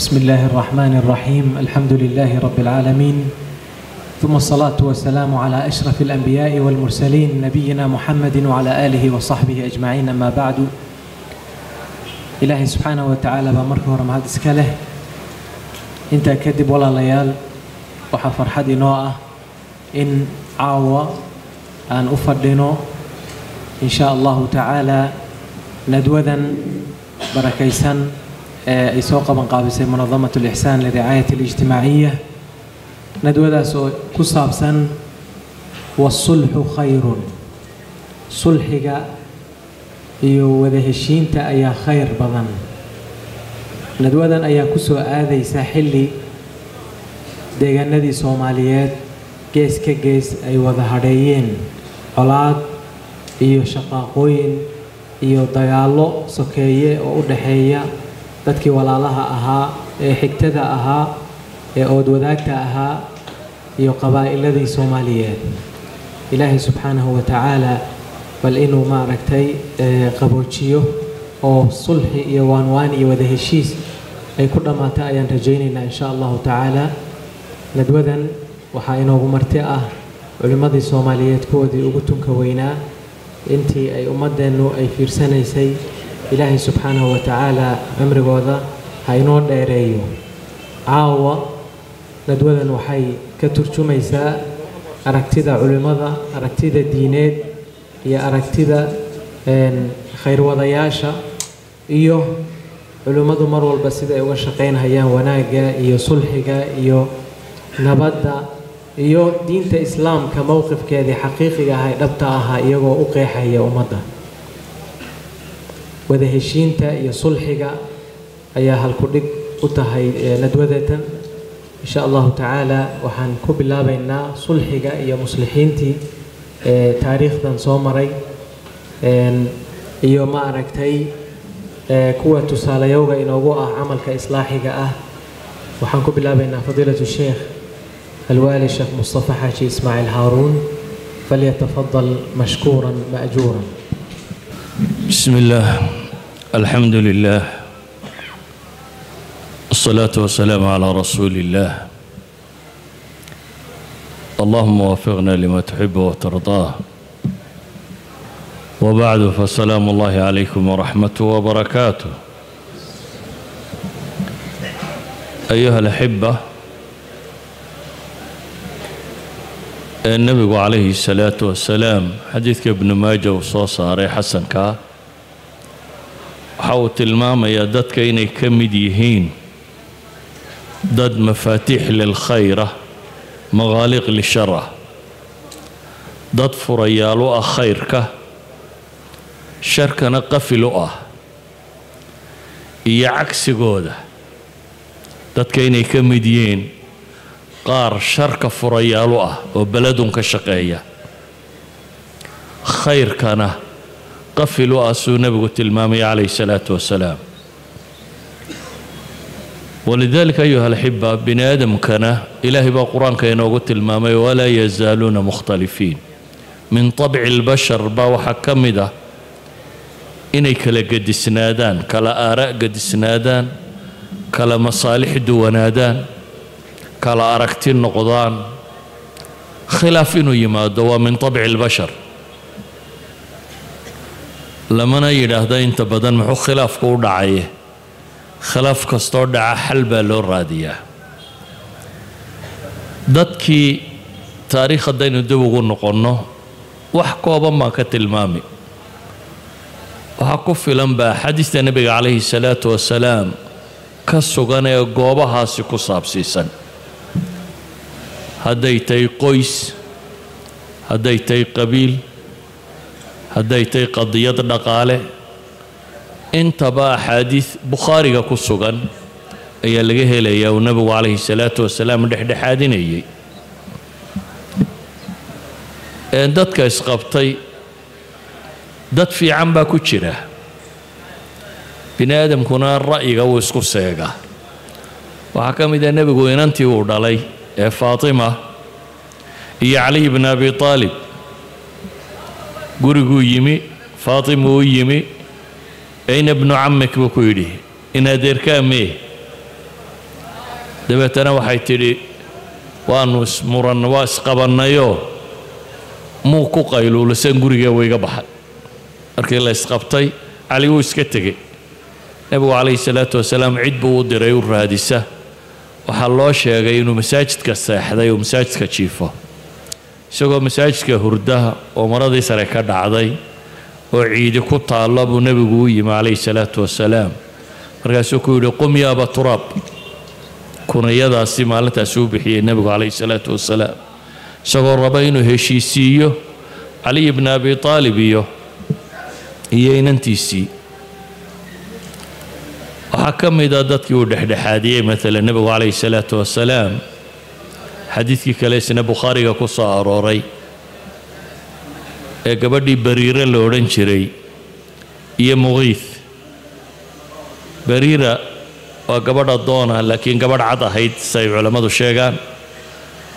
بسم الله الرحمن الرحيم الحمد لله رب العالمين ثم الصلاة والسلام على أشرف الأنبياء والمرسلين نبينا محمد وعلى آله وصحبه أجمعين أما بعد إلهي سبحانه وتعالى بمركه ورمهد إسكاله انت كدب ولا ليال وحا فرحد نوعه إن عاوة أن أفردنو إن شاء الله تعالى ندوذا بركيسا ay soo qaban qaabisay munadamat alixsaan liricaayat alijtimaaciya nadwadaas oo ku saabsan wasulxu khayrun. Sulxiga iyo wada heshiinta ayaa khayr badan. Nadwadan ayaa ku soo aadaysa xilli deegaanadii soomaaliyeed. Gees ka gees ay wada hadheeyeen colaad iyo shaqaaqooyin iyo dagaallo sokeeye oo u dhaxeeya dadkii walaalaha ahaa ee xigtada ahaa ee ood wadaagta ahaa iyo qabaa'iladii soomaaliyeed. Ilaahay subxaanahu wa tacaala bal inuu maaragtay qaboojiyo oo sulxi iyo waanwaan iyo wada heshiis ay ku dhammaata ayaan rajaynaynaa insha allahu tacaala. Nadwadan waxaa inoogu marti ah culimmadii soomaaliyeed kuwoodii ugu tunka weynaa. Intii ay ummaddeennu ay fiirsanaysay ilaahay subxaanahu wa tacaala cimrigooda ha inoo dheereeyo. Caawa nadwadan waxay ka turjumaysaa aragtida culimmada aragtida diineed iyo aragtida khayrwadayaasha iyo culimmadu mar walba sida ay uga shaqaynhayaan wanaagga iyo sulxiga iyo nabadda iyo diinta islaamka mowqifkeedii xaqiiqiga ahay dhabta ahaa iyagoo u qeexaya ummadda wada heshiinta iyo sulxiga ayaa halkudhig u tahay eh, nadwadatan insha allahu tacaala waxaan ku bilaabaynaa sulxiga iyo muslixiintii eh, taariikhdan soo maray iyo ma aragtay eh, kuwa tusaalayowga inoogu ah camalka islaaxiga ah. Waxaan ku bilaabaynaa fadiilatu sheekh alwaali sheekh mustafa xaaji ismaaciil haaruun. Falyatafadal mashkuuran maajuuran bismi illaah الحمد لله الصلاة والسلام على رسول الله اللهم وفقنا لما تحب وترضاه وبعد فسلام الله عليكم ورحمته وبركاته أيها الأحبة النبي عليه الصلاة والسلام حديث ابن ماجه وصوصة ري حسن كا waxa uu tilmaamayaa dadka inay ka mid yihiin dad mafaatiix lilkhayra maqaaliq lishara dad furayaal u ah khayrka sharkana qafil u ah iyo cagsigooda. Dadka inay ka mid yihiin qaar sharka furayaal u ah oo beledun shaqeeya. Khayrkana qafil u ah suu nebigu tilmaamaya calayhi salaatu wasalaam. Walidaalika ayuha alaxiba bini aadamkana ilaahay baa qur'aanka inoogu tilmaamay walaa yazaaluuna mukhtalifiin min tabci albashar baa waxaa ka mid ah inay kala gedisnaadaan kala aara' gedisnaadaan kala masaalix duwanaadaan kala aragti noqdaan. Khilaaf inuu yimaado waa min tabci albashar lamana yidhaahdo inta badan muxuu khilaafku u dhacaye khilaaf kastoo dhaca xal baa loo raadiyaa. Dadkii taariikh haddaynu dib ugu noqonno wax kooban baan ka tilmaami. Waxaa ku filan baa xadiista nebiga calayhi salaatu wasalaam ka sugan ee goobahaasi ku saabsiisan. Hadday tahay qoys hadday tahay qabiil hadday tahay qadiyad dhaqaale intaba axaadiid bukhaariga ku sugan ayaa laga helayaa uu nebigu calayhi salaatu wasalaam dhexdhexaadinayay. Dadka isqabtay dad fiican baa ku jira. Bini aadamkuna ra'yiga wuu isku seegaa waxaa ka mid ah nebigu inantii uu dhalay ee faatima iyo caliy bni abi aalib guriguu yimi faatima uu yimi ayna bnu camik buu ku yidhi in adeerkaa mee? Dabeetana waxay tidhi waannu ismuran waa isqabannayoo muu ku qayluulasan gurigee wayga baxay markii la isqabtay cali wuu iska tegey. Nebigu calayhi salaatu wasalaam cid buu u diray u raadisa. Waxaa loo sheegay inuu masaajidka seexday oo masaajidka jiifo isagoo masaajidka hurda oo maradii sare ka dhacday oo ciidi ku taallo buu nebigu u yimi calayhi salaatu wasalaam. Markaasuu ku yidhi qum ya aba turaab. Kunayadaasi maalintaasi u bixiyey nebigu calayhi salaatu wasalaam. Isagoo raba inuu heshiisiiyo caliy bni abi aalib iyo iyo inantiisii. Waxaa ka mid a dadkii uu dhexdhexaadiyey maalan nebigu calayhi salaatu wasalaam xadiidkii kale isna bukhaariga ku soo arooray ee gabadhii bariire la odhan jiray iyo muqiith bariira waa gabadh addoona laakiin gabadh cad ahayd siay culammadu sheegaan.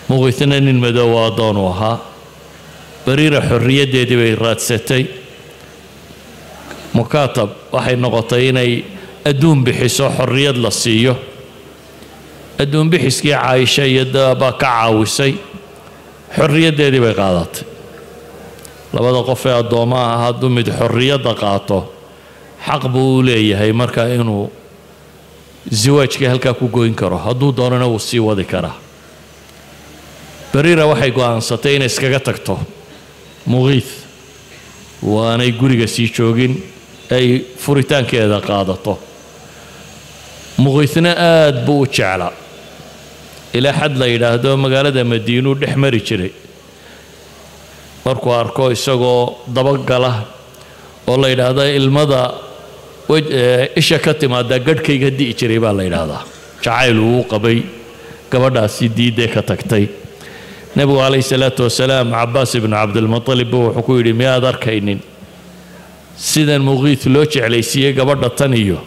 Muqiithna nin madoowa addoon uu ahaa. Bariira xorriyaddeedii bay raadsatay. Mukaatab waxay noqotay inay adduun bixiso xorriyad la siiyo adduun bixiskii caaisha iyo dabaa ka caawisay xorriyaddeedii bay qaadatay. Labada qof ee addoommaha ah hadduu mid xorriyadda qaato xaq buu u leeyahay marka inuu siwaajkii halkaa ku goyn karo hadduu doonana wuu sii wadi karaa. Bariira waxay go'aansatay inay iskaga tagto muqiith waanay guriga sii joogin ay furitaankeeda qaadato. Muqiithna aad buu u jeclaa ilaa xad la yidhaahdo magaalada madiinuu dhex mari jiray. Markuu arko isagoo dabagala oo la yidhaahda ilmada isha ka timaada gadhkayga di'i jiray baa la yidhaahdaa. Jacayl uu qabay gabadhaasi diiddee ka tagtay. Nebigu calayhi salaatu wasalaam cabaas ibnu cabdilmutalib buu wuxuu ku yidhi miyaad arkaynin? Sidan muqiith loo jeclaysiiyey gabadha tan iyo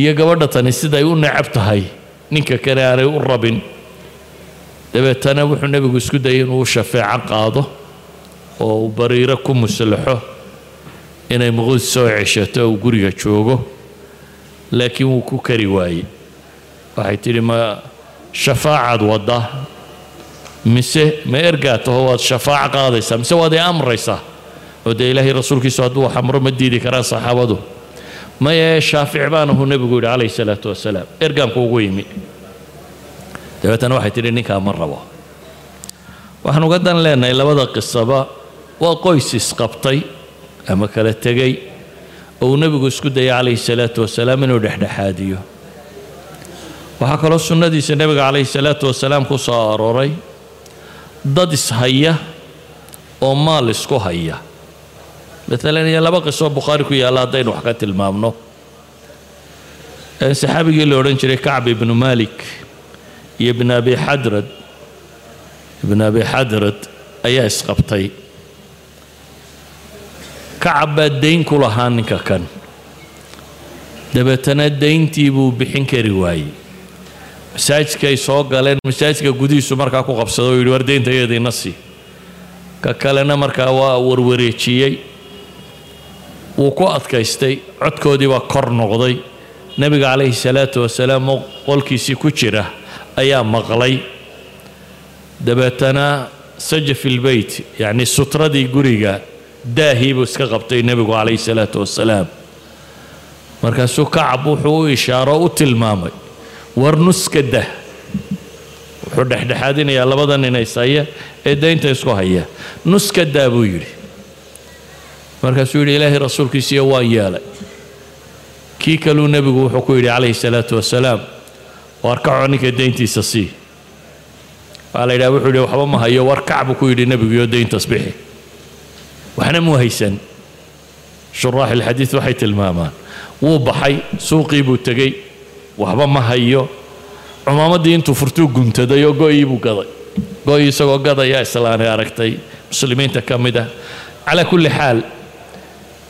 iyo gabadha tani siday u necab tahay. Ninka kale aanay u rabin dabeetana wuxuu nebigu isku dayay inuu shafeeco qaado oo uu bariiro ku muslaxo inay muqiith soo ceshato oo uu guriga joogo laakiin wuu ku kari waayey. Waxay tidhi ma shafaacaad wadda mise ma ergaa taho waad shafaaco qaadaysaa mise waad i amraysaa? Oo dee ilaahay rasuulkiisu hadduu wax amro ma diidi karaan saxaabadu. Maye shaafic baan ahu nebigu yidhi calayhi salaatu wasalaam ergaanku ugu yimi dabeetana waxay tidhi ninkaa ma rabo. Waxaan uga dan leenahay labada qisaba waa qoys isqabtay ama kala tegay oo uu nebigu isku dayay calayhi salaatu wasalaam inuu dhexdhexaadiyo. Waxaa kaloo sunnadiisa nebiga calayhi salaatu wasalaam ku soo arooray dad ishaya oo maal isku haya. Maalan iyo laba qisoo bukhaari ku yaalla haddaynu wax ka tilmaamno. Saxaabigii la odhan jiray kacb ibnu malik iyo ibn abi xadrad. Ibn abi xadrad ayaa isqabtay. Kacab baa dayn ku lahaa ninka kan. Dabeetana dayntii buu bixin kari waayey. Masaajidkay soo galeen masaajidka gudihiisu markaa ku qabsado oo yidhi war daynta iyadiina sii. Ka kalena markaa waa warwareejiyey. Wuu ku adkaystay codkoodii baa kor noqday. Nebiga calayhi salaatu wasalaam qolkiisii ku jira ayaa maqlay. Dabeetana sajaf ilbeyt yacni sutradii guriga daahii buu iska qabtay nebigu calayhi salaatu wasalaam markaasuu kacab wuxuu u ishaaro u tilmaamay war nuska dah. Wuxuu dhexdhexaadinayaa labada nin ishaya ee daynta isku haya. Nuska daa buu yidhi. Markaasuu yidhi ilaahay rasuulkiisiiyo waan yeelay kii kaluu nebigu wuxuu ku yidhi calayhi salaatu wasalaam war ninka dayntiisa sii. Waxaa la yidhaha wuxuu yidhi waxba ma hayo war kac buu ku yidhi nebigu iyo dayntas bixi waxna muu haysan. Shuraax ilxadiid waxay tilmaamaan. Wuu baxay suuqii buu tegey. Waxba ma hayo. Cumaamadii intuu furtuu guntaday oo go'ii buu gaday. Go'ii isagoo gadaya islaanay aragtay muslimiinta ka mid ah. Calaa kulli xaal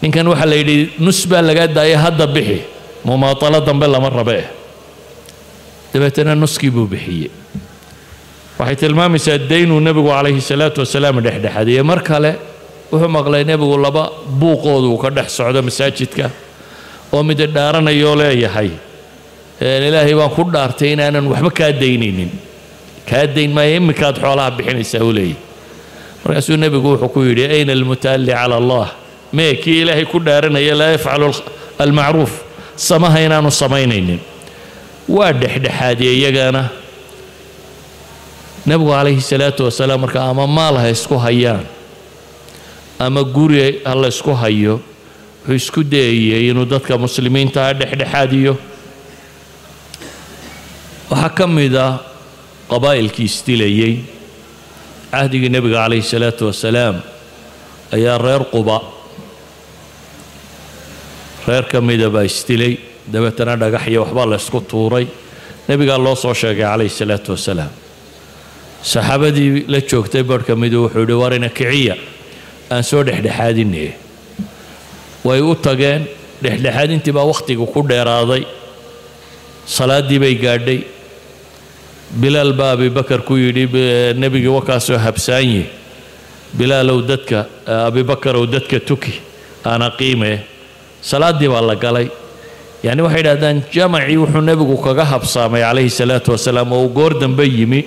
ninkan waxaa la yidhi nus baa lagaa daaya hadda bixi. Mumaatalo dambe lama rabe dabeetana nuskii buu bixiyey. Waxay tilmaamaysaa daynuu nebigu calayhi salaatu wasalaam dhexdhexadiyey mar kale wuxuu maqlay nebigu laba buuqoodu uu ka dhex socdo masaajidka oo mid dhaaranayoo leeyahay ilaahay baan ku dhaartay inaanan waxba kaa daynaynin. Kaa dayn maayo iminkaad xoolaha bixinaysaa u leeyahy markaasuu nebigu wuxuu ku yidhi ayna almutaalli cala allah. Mee kii ilaahay ku dhaaranaya laa yafcalu almacruuf. Samaha inaanu samaynaynin waa dhexdhexaadiye iyagana. Nebigu calayhi salaatu wasalaam marka ama maal ha isku hayaan ama guri ha la ysku hayo wuxuu isku dayayey inuu dadka muslimiintaa dhexdhexaadiyo. Waxaa ka mid ah qabaa'ilkii isdilayey cahdigii nebiga calayhi salaatu wasalaam ayaa reer quba reer ka mida baa isdilay dabeetana dhagax iyo waxbaa la ysku tuuray. Nebigaa loo soo sheegay calayhi salaatu wasalaam. Saxaabadii la joogtay barh ka midu wuxuu yidhi warina kiciya aan soo dhexdhexaadinay. Way u tageen dhexdhexaadintii baa wakhtiga ku dheeraaday. Salaaddii bay gaadhay. Bilaal baa abibakar ku yidhi nebigii wakaasoo habsaanye bilaalow dadka abibakarow dadka tuki aana qiime salaaddii baa la galay yacni waxay idhahdaan jamacii wuxuu nebigu kaga habsaamay calayhi salaatu wasalaam oo uu goor dambe yimi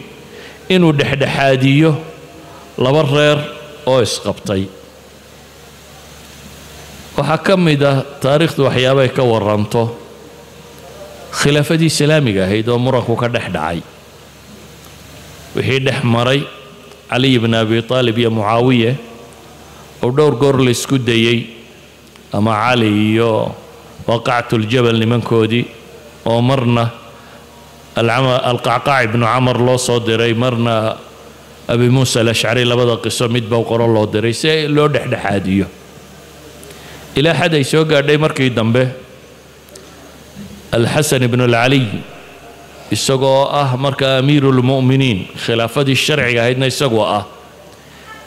inuu dhexdhexaadiyo laba reer oo isqabtay. Waxaa ka mid ah taariikhdu waxyaabay ka waranto khilaafadii islaamiga ahayd oo muranku ka dhex dhacay. Wixii dhex maray caliy bni abi aalib iyo mucaawiye oo dhowr goor la isku dayey ama cali iyo waqactuljabal nimankoodii oo marna alqacqaac ibnu camar loo soo diray marna abi muusa alashcari labada qiso midba qoro loo diray si loo dhexdhexaadiyo ilaa xad ay soo gaadhay markii dambe alxasan ibnu alcaliy isagoo ah marka amiiru lmu'miniin khilaafadii sharciga ahaydna isagoo ah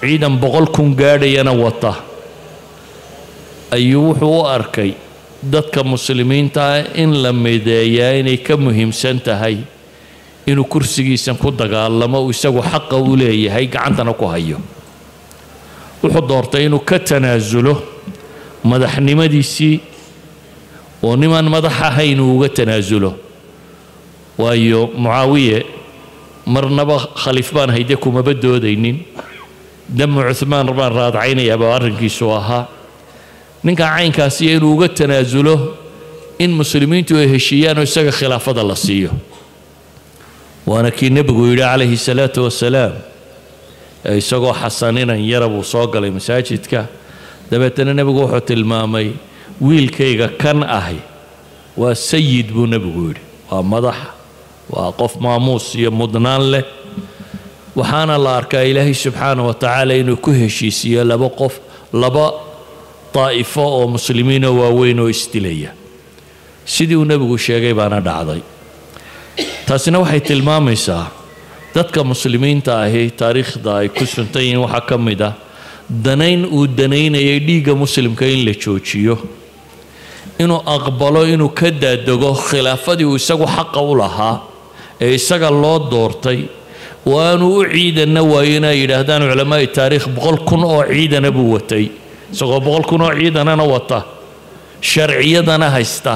ciidan boqol kun gaadhayana wata ayuu wuxuu u arkay dadka muslimiintaa in la mideeyaa inay ka muhiimsan tahay inuu kursigiisan ku dagaalamo isagu xaqa u leeyahay gacantana ku hayo. Wuxuu doortay inuu ka tanaasulo madaxnimadiisii oo nimaan madax ahayn uu uga tanaasulo waayo mucaawiye marnaba khaliif baan hayde kumaba doodaynin damu cuhmaan baan raadcaynayaaba arrinkiisu ahaa ninka caynkaasiyo inuu uga tanaasulo in muslimiintu ay heshiiyaan oo isaga khilaafada la siiyo. Waana kii nebigu yidhi calayhi salaatu wasalaam ee isagoo xasaninan yara buu soo galay masaajidka. Dabeetana nebigu wuxuu tilmaamay wiilkayga kan ahi waa sayid buu nebigu yidhi. Waa madax waa qof maamuus iyo mudnaan leh. Waxaana la arkaa ilaahay subxaana wa tacaala inuu ku heshiisiiyo laba qof laba daa'ifo oo muslimiinoo waaweyn oo isdilaya sidii uu nebigu sheegay baana dhacday taasina waxay tilmaamaysaa dadka muslimiinta ahi taariikhda ay ku suntan yihiin waxaa ka mid ah danayn uu danaynayay dhiigga muslimka in la joojiyo inuu aqbalo inuu ka daadego khilaafadii uu isagu xaqa u lahaa ee isaga loo doortay oo aanu u ciidanna waayo inay yidhaahdaan culamaa'i taariikh boqol kun oo ciidana buu watay isagoo boqol kun oo ciidanana wata sharciyadana haysta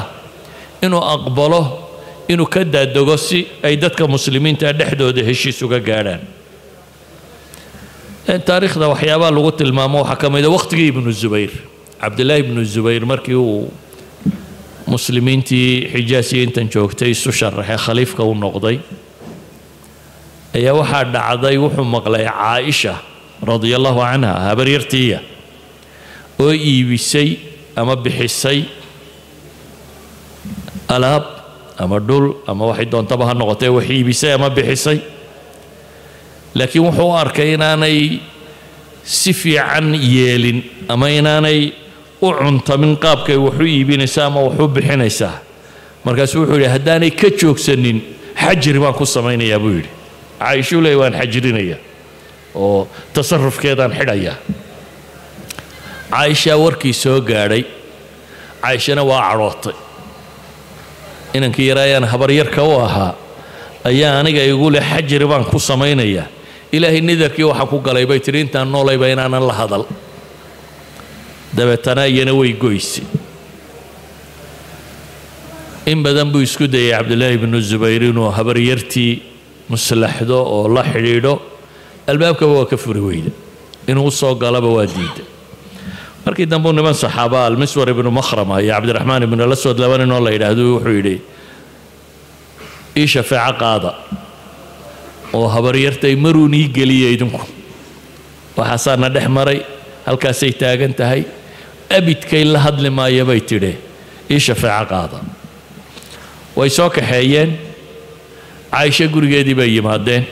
inuu aqbalo inuu ka daadego si ay dadka muslimiinta dhexdooda heshiis uga gaadhaan. Taariikhda waxyaabaha lagu tilmaamo waxaa ka mid a waqtigii ibnu zubayr cabdillaahi ibnu zubayr markii uu muslimiintii xijaasiya intan joogtay isu sharaxay khaliifka u noqday ayaa waxaa dhacday wuxuu maqlay caaisha radia allahu canha habaryartiiya oo iibisay ama bixisay alaab ama dhul ama waxay doontaba ha noqotee wax iibisay ama bixisay. Laakiin wuxuu u arkay inaanay si fiican yeelin ama inaanay u cuntamin qaabkay waxu iibinaysaa ama waxu bixinaysaa. Markaasuu wuxuu yidhi haddaanay ka joogsanin xajri baan ku samaynayaa buu yidhi. Caaishuu leey waan xajrinaya oo tasarufkeedaan xidhaya caaishaa warkii soo gaadhay caaishana waa cadhootay inankii yaraayaan habaryarka u ahaa ayaa aniga igu leh xajri baan ku samaynayaa ilaahay nidarkii waxaa ku galay bay tidhi intaan noolayba inaanan la hadal. Dabeetana iyana way goysay in badan buu isku dayay cabdillaahi ibnu zubayr inuu habaryartii muslaxdo oo la xidhiidho. Albaabkaba waa ka furi weyda. Inuu soo galaba waa diida markii dambe niman saxaaba almiswar ibnu makhrama iyo cabdiraxmaan ibnu laswad laba ninoo la yidhaahdo wuxuu yidhi ii shafeeco qaada oo habaryartay maruun ii geliya idinku. Waxaasaana dhex maray halkaasay taagan tahay. Abidkay la hadli maaya bay tidhi ii shafeeco qaada. Way soo kaxeeyeen. Caaisho gurigeedii bay yimaadeen.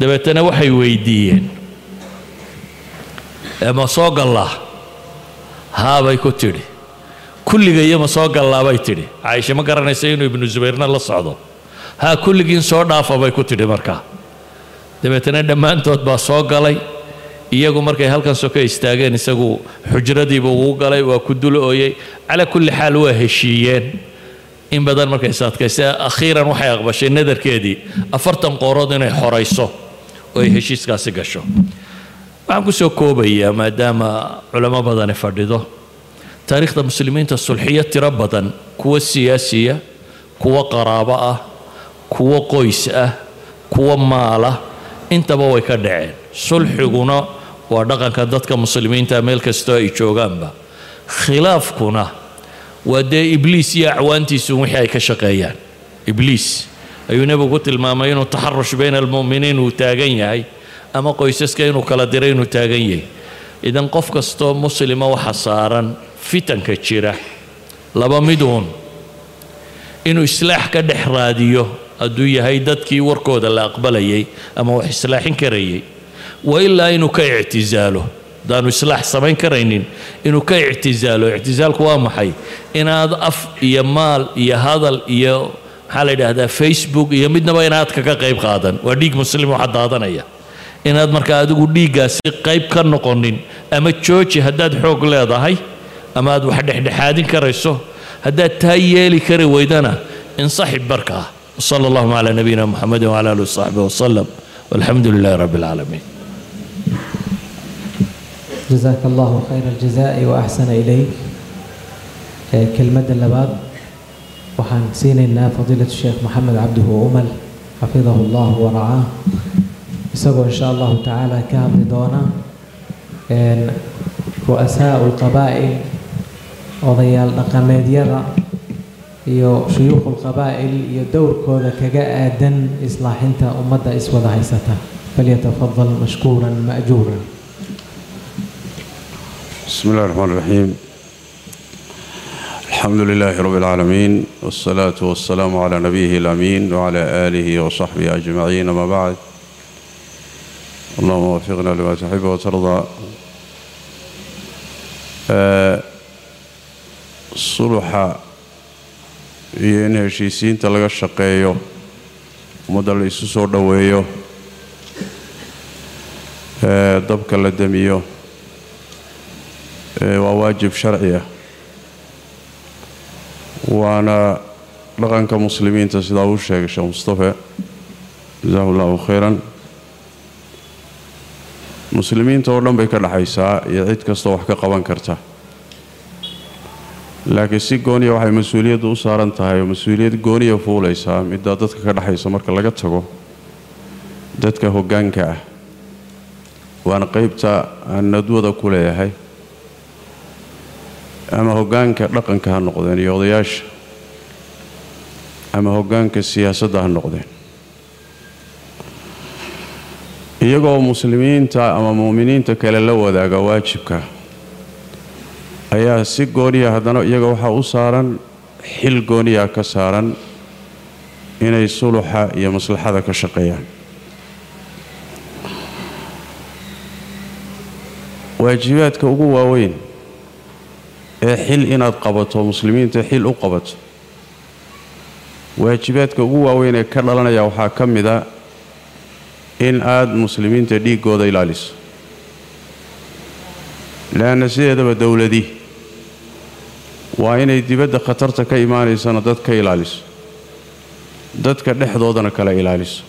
Dabeetana waxay weydiiyeen. Ee ma soo gallaa haabay ku tidhi kulligaiyo ma soo gallaa bay tidhi caaisha ma garanaysa inuu ibnu subayrna la socdo haa kulligiin soo dhaafa bay ku tidhi markaa dabeetana dhammaantood baa soo galay iyagu markay halkan soka istaageen isagu xujradiiba uu galay waa ku dul ooyey calaa kulli xaal waa heshiiyeen in badan markay saadkayse akhiiran waxay aqbashay nadarkeedii afartan qoorood inay xorayso oo ay heshiiskaasi gasho waxaan ku soo koobayaa maadaama culamo badani fadhido. Taariikhda muslimiinta sulxiyo tiro badan kuwa siyaasiya kuwa qaraabo ah kuwa qoys ah kuwa maala intaba way ka dhaceen. Sulxiguna waa dhaqanka dadka muslimiinta meel kastoo ay joogaanba. Khilaafkuna waa dee ibliis iyo acwaantiisu wixii ay ka shaqeeyaan. Ibliis ayuu nebigu ku tilmaamay inuu taxarush bayna almu'miniin uu taagan yahay ama qoysaska inuu kala diray inuu taagan yahay. Idan qof kastoo muslima waxa saaran fitanka jira laba miduun inuu islaax ka dhex raadiyo hadduu yahay dadkii warkooda la aqbalayay ama wax islaaxin karayay wa ilaa inuu ka ictisaalo. Haddaanu islaax samayn karaynin inuu ka ictisaalo. Ictisaalku waa maxay? Inaad af iyo maal iyo hadal iyo maxaa la yidhaahdaa facebook iyo midnaba inaad kaga qayb qaadan. Waa dhiig muslim waxa daadanaya inaad markaa adigu dhiiggaasi qayb ka noqonin ama jooji haddaad xoog leedahay ama aad wax dhexdhexaadin karayso haddaad taa yeeli kari weydana insaxib barkaa وصلى الله على نبينا محمد وعلى اله وصحبه وسلم والحمد لله رب العالمين جزاك الله خير الجزاء وأحسن إليك كلمة اللباد waxaan siinaynaa fadiilatu sheekh maxamed cabduhu umal xafidahu allah waracaah isagoo insha allahu tacaala ka hadli doona ru'asaau lqabaa'il odayaal dhaqameedyada iyo shuyuukhu lqabaa'il iyo dowrkooda kaga aadan islaaxinta ummadda iswada haysata falyatafadal mashkuuran ma'juuran بسم الله الرحمن الرحيم الحمد لله رب العالمين والصلاة والسلام على نبيه الأمين وعلى آله وصحبه أجمعين أما بعد اللهم وفقنا لما تحب وترضى آه، صلحا iyo in heshiisiinta laga shaqeeyo ummadda la isu soo dhoweeyo ee dabka la damiyo ee waa waajib sharci ah waana dhaqanka muslimiinta sidaa uu sheegay sheekh mustafe jasahu allahu khayran muslimiinta oo dhan bay ka dhexaysaa iyo cid kastoo wax ka qaban karta. Laakiin si gooniya waxay mas'uuliyaddu u saaran tahay oo mas'uuliyad gooniya fuulaysaa middaa dadka ka dhexaysa marka laga tago dadka hoggaanka ah. Waana qeybta aan nadwada ku leeyahay. Ama hoggaanka dhaqanka ha noqdeen iyo odayaasha. Ama hoggaanka siyaasadda ha noqdeen iyagoo muslimiinta ama mu'miniinta kale la wadaaga waajibka ayaa si gooniya haddana iyaga waxaa u saaran xil gooniya ka saaran inay suluxa iyo maslaxada ka shaqeeyaan. Waajibaadka ugu waaweyn ee xil inaad qabato muslimiinta xil u qabato waajibaadka ugu waaweyn ee ka dhalanaya waxaa ka mid a in aad muslimiinta dhiiggooda ilaaliso leanna sideedaba dowladi waa inay dibadda khatarta ka imaanaysana dad ka ilaaliso dadka dhexdoodana kala ilaaliso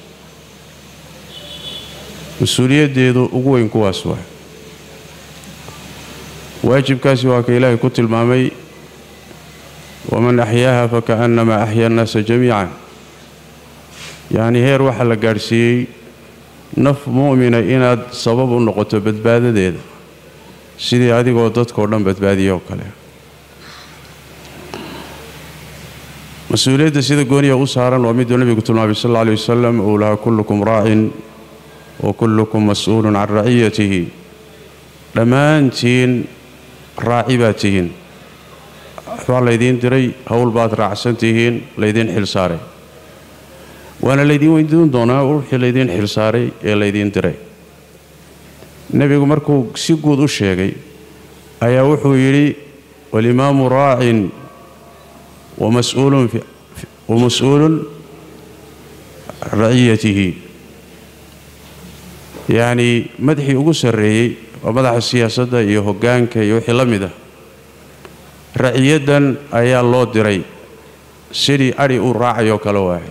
mas'uuliyaddeedu ugu weyn kuwaas waa waajibkaasi waa ka ilaahay ku tilmaamay waman axyaaha fakaannamaa axya annaasa jamiican. Yacnii heer waxaa la gaadhsiiyey naf mu'mina inaad sabab u noqoto badbaadadeeda. Sidii adigoo dadkao dhan badbaadiya oo kale. Mas'uuliyadda sida gooniya u saaran waa miduu nebigu tilmaamay sal alla alay wasalam uu lahaa kullukum raacin wa kullukum mas'uulun can raciyatihi. Dhammaantiin raaci baad tihiin. Waxbaa laydiin diray howl baad raacsan tihiin laydiin xil saaray waana laydiin weydiin doonaa wixii laydiin xil saaray ee laydiin diray. Nebigu markuu si guud u sheegay ayaa wuxuu yidhi walimaamu raacin wamas-uulun raciyatihi. Yacnii madaxii ugu sarreeyey waa madaxa siyaasadda iyo hoggaanka iyo wixii la mid ah. Raciyaddan ayaa loo diray. Sidii adhi uu raacayoo kale waahay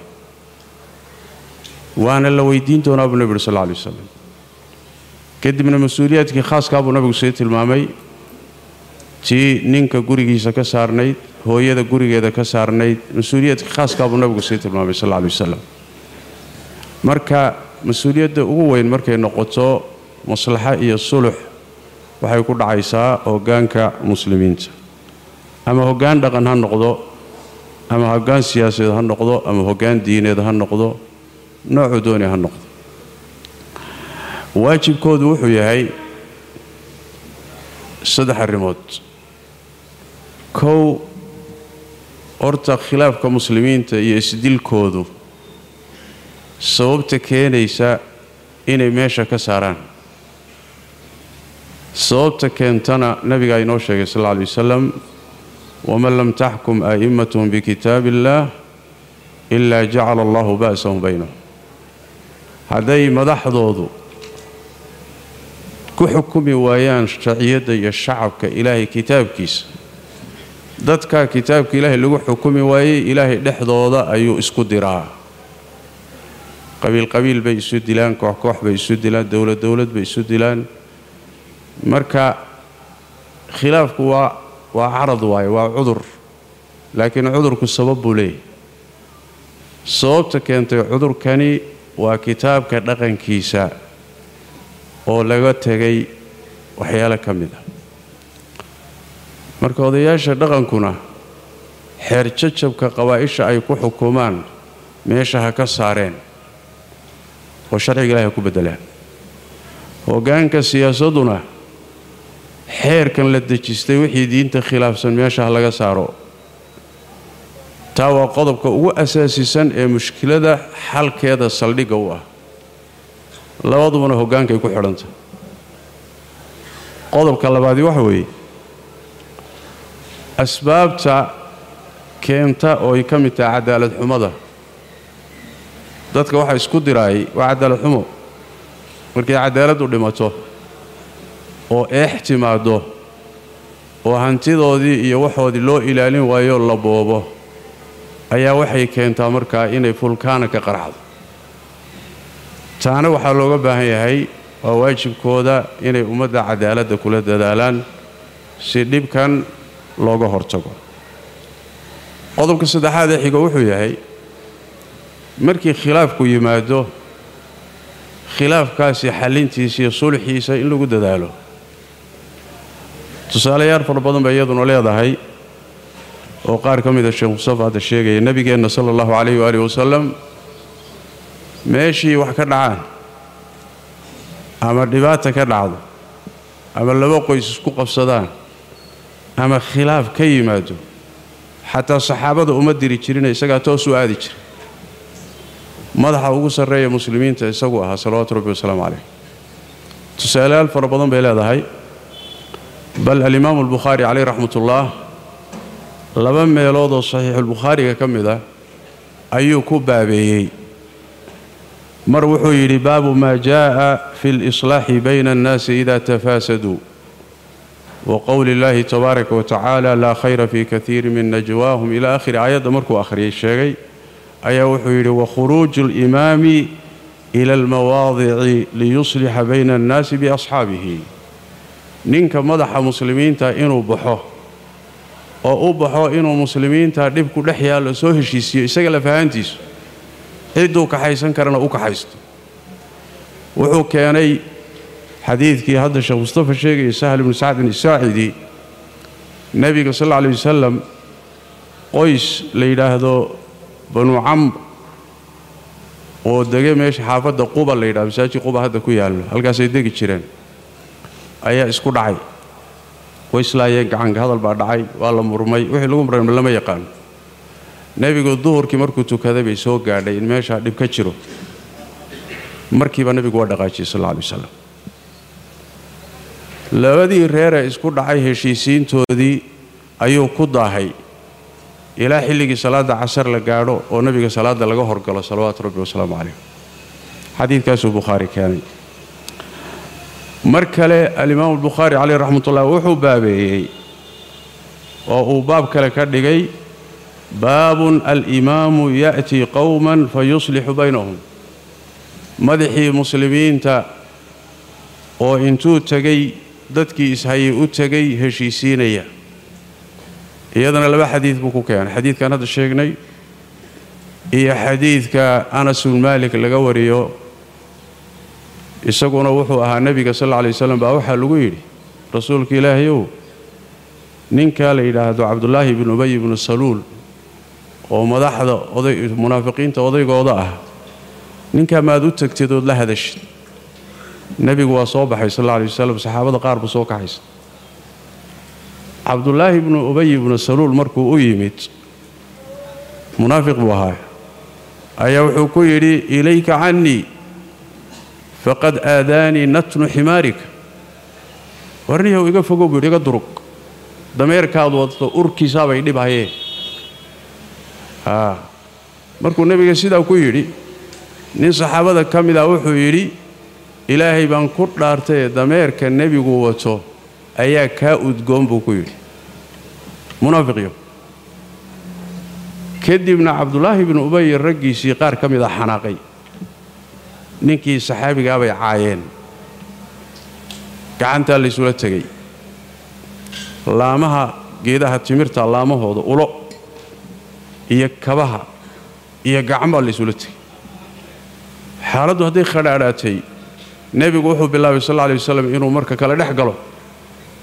waana la weydiin doonaa buu nebi uri sal alay wasalam kadibna mas'uuliyaadkii khaaskaa buu nabigu sii tilmaamay tii ninka gurigiisa ka saarnayd hooyada gurigeeda ka saarnayd mas'uuliyaadkii khaaskaa buu nabigu sii tilmaamay sal alay wasalam marka mas'uuliyadda ugu weyn markay noqoto maslaxa iyo sulux waxay ku dhacaysaa hoggaanka muslimiinta ama hoggaan dhaqan ha noqdo ama hoggaan siyaasadeed ha noqdo ama hoggaan diineed ha noqdo noocuu dooni ha noqdo. Waajibkoodu wuxuu yahay saddex arrimood. Kow horta khilaafka muslimiinta iyo isdilkoodu sababta keenaysa inay meesha ka saaraan. Sababta keentana nabigaa inoo sheegay sal alla alay wasalam waman lam taxkum a'immatuhum bikitaabi illaah ilaa jacala allahu ba'sahum baynahum hadday madaxdoodu ku xukumi waayaan shaciyadda iyo shacabka ilaahay kitaabkiisa. Dadka kitaabka ilaahay lagu xukumi waayey ilaahay dhexdooda ayuu isku diraa. Qabiil qabiil bay isu dilaan koox koox bay isu dilaan dowlad dowlad bay isu dilaan. Marka khilaafku waa waa carad waaye waa cudur. Laakiin cudurku sabab buu leeyahy sababta keentay cudurkani waa kitaabka dhaqankiisa oo laga tegay waxyaalo ka mid a marka odayaasha dhaqankuna xeer jajabka qabaa'isha ay ku xukumaan meesha ha ka saareen oo sharciga ilahi ha ku beddelaan. Hoggaanka siyaasadduna xeerkan la dejistay wixii diinta khilaafsan meesha ha laga saaro taa waa qodobka ugu asaasisan ee mushkilada xalkeeda saldhigga u ah. Labadubana hoggaankay ku xidhantah qodobka labaadi waxa weeye asbaabta keenta oo ay ka mid tahay cadaalad xumada. Dadka waxa isku diraayay waa cadaalad xumo. Markay cadaaladdu dhimato oo eex timaaddo oo hantidoodii iyo waxoodii loo ilaalin waayo la boobo ayaa waxay keentaa markaa inay fulkaana ka qarxdo. Taana waxaa looga baahan yahay waa waajibkooda inay ummadda cadaaladda kula dadaalaan si dhibkan looga hortago. Qodobka saddexaad ee xigo wuxuu yahay markii khilaafku yimaado khilaafkaasi xallintiisa iyo sulxiisa in lagu dadaalo. Tusaalayaal fara badan bay iyaduna leedahay oo qaar ka mida sheekh mustafa hadda sheegaya nebigeenna sala allahu calayh waaalih wasalam meeshii wax ka dhacaan ama dhibaata ka dhacdo ama laba qoys isku qabsadaan ama khilaaf ka yimaado xataa saxaabada uma diri jirina isagaa toos u aadi jiray. Madaxa ugu sarreeya muslimiinta isagu ahaa salawaatu rabbi wasalaamu calayh. Tusaalayaal fara badan bay leedahay. Bal alimaamu albukhaari caleyh raxmatullaah laba meelood oo saxiixulbukhaariga ka mid ah ayuu ku baabeeyey. Mar wuxuu yidhi baabu maa jaa'a fi lislaaxi bayna annaasi ida tafaasaduu wa qowli illaahi tabaaraka wa tacaala laa khayra fii kaiiri min najwaahum. Ilaa akhiri aayadda markuu akhriyey sheegay ayaa wuxuu yidhi wakhuruuju alimaami ila almawaadici liyuslixa bayna annaasi biasxaabihi ninka madaxa muslimiinta inuu baxo oo u baxo inuu muslimiinta dhibku dhex yaallo soo heshiisiiyo isaga lafahaantiisu. Cidduu kaxaysan karana u kaxaysto. Wuxuu keenay xadiidkii hadda sheekh mustafa sheegaya sahl ibnu sacdin isaacidi nebiga sal alla alay wasalam qoys la yidhaahdo banu camr oo dege meesha xaafadda quba la yidhahdo masaajid quba hadda ku yaallo halkaasay degi jireen. Ayaa isku dhacay wayslaayeen gacanka hadal baa dhacay waa la murmay wixii lagu murmay lama yaqaano nebigu duhurkii markuu tukaday bay soo gaadhay in meeshaa dhib ka jiro. Markiiba nebigu waa dhaqaajiyey sal alla alay wasalam labadii reeree isku dhacay heshiisiintoodii ayuu ku daahay. Ilaa xilligii salaadda casar la gaadho oo nebiga salaadda laga horgalo salawaatu rabbi wasalaamu calayh. Xadiidkaasuu bukhaari keenay mar kale alimaamu albukhaari caleyh raxmatullah wuxuu baabeeyey oo uu baab kale ka dhigay baabun alimaamu ya'tii qowman fa yuslixu baynahum. Madaxii muslimiinta oo intuu tegay dadkii ishayay u tegay heshiisiinaya. Iyadana laba xadiid buu ku keenay. Xadiidkan hadda sheegnay iyo xadiidka anas bin maalik laga wariyo isaguna wuxuu ahaa nebiga sal alla alay wasalam baa waxaa lagu yidhi rasuulka ilaahayow ninkaa la yidhaahdo cabdullaahi bnu ubay ibnu saluul oo madaxda munaafiqiinta odaygooda ah ninkaa maad u tagtid ood la hadashid nebigu waa soo baxay sal alay wasalam saxaabada qaar buu soo kaxaysa. Cabdullaahi bnu ubay ibnu saluul markuu u yimid munaafiq buu ahaa ayaa wuxuu ku yidhi ilayka cannii faqad aadaanii natnu ximaarika. Warniyow iga fogow buu yidhi iga durug. Dameerkaad wadto urkiisaabay dhib hayeen haa. Markuu nebiga sidaa ku yidhi nin saxaabada ka mid ah wuxuu yidhi ilaahay baan ku dhaartaye dameerka nebigu wato ayaa kaa udgoon buu ku yidhi. Munaafiqyo kadibna cabdulaahi bnu ubay raggiisii qaar ka mid a xanaaqay ninkii saxaabigaa bay caayeen. Gacantaa laysula tegay laamaha geedaha timirta laamahooda ulo iyo kabaha iyo gacanbaa laysula tegay xaaladdu hadday khadhaadhaatay nebigu wuxuu bilaabay sal alla alay wasalam inuu marka kale dhex galo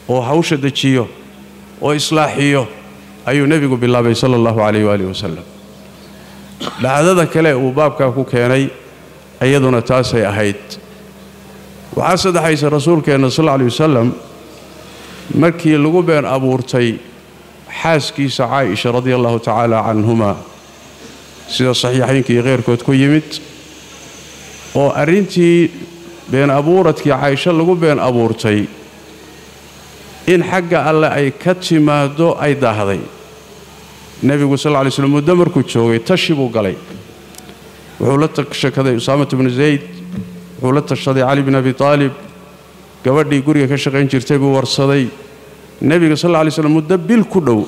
oo hawsha dejiyo oo islaaxiyo ayuu nebigu bilaabay sala allahu calayh waaalih wasalam dhacdada kale uu baabkaa ku keenay iyaduna taasay ahayd. Waxaa saddexaysa rasuulkeenna sal alay wasalam markii lagu been abuurtay xaaskiisa caaisha radia allahu tacaala canhuma sida saxiixaynka iyo kheyrkood ku yimid oo arrintii been abuuradkii caaisho lagu been abuurtay in xagga alle ay ka timaaddo ay daahday. Nebigu sal lla lay slm muddo markuu joogay tashi buu galay wuxuu la tashakaday usaamat bnu zayd wuxuu la tashaday cali bin abi taalib. Gabadhii guriga ka shaqayn jirtay buu warsaday. Nebiga sal lla lay slam muddo bil ku dhow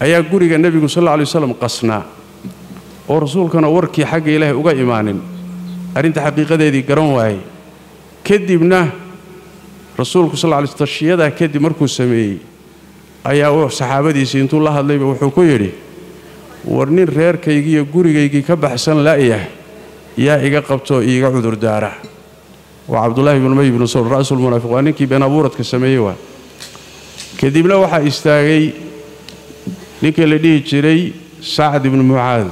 ayaa guriga nebigu sal alla lay waslam qasnaa. Oo rasuulkana warkii xagga ilaahay uga imaanin. Arrinta xaqiiqadeedii garan waayey. Kadibna rasuulku sal lla lay tashiyadaa kadib markuu sameeyey ayaa saxaabadiisii intuu la hadlayba wuxuu ku yidhi war nin reerkaygiiyo gurigaygii ka baxsan la'yah yaa iga qabtoo iiga cudurdaara waa cabdullaahi bnu may bnu sawr ra'sulmunaafiq waa ninkii been abuuradka sameeyey waa. Kadibna waxaa istaagay ninkii la dhihi jiray sacad ibnu mucaad.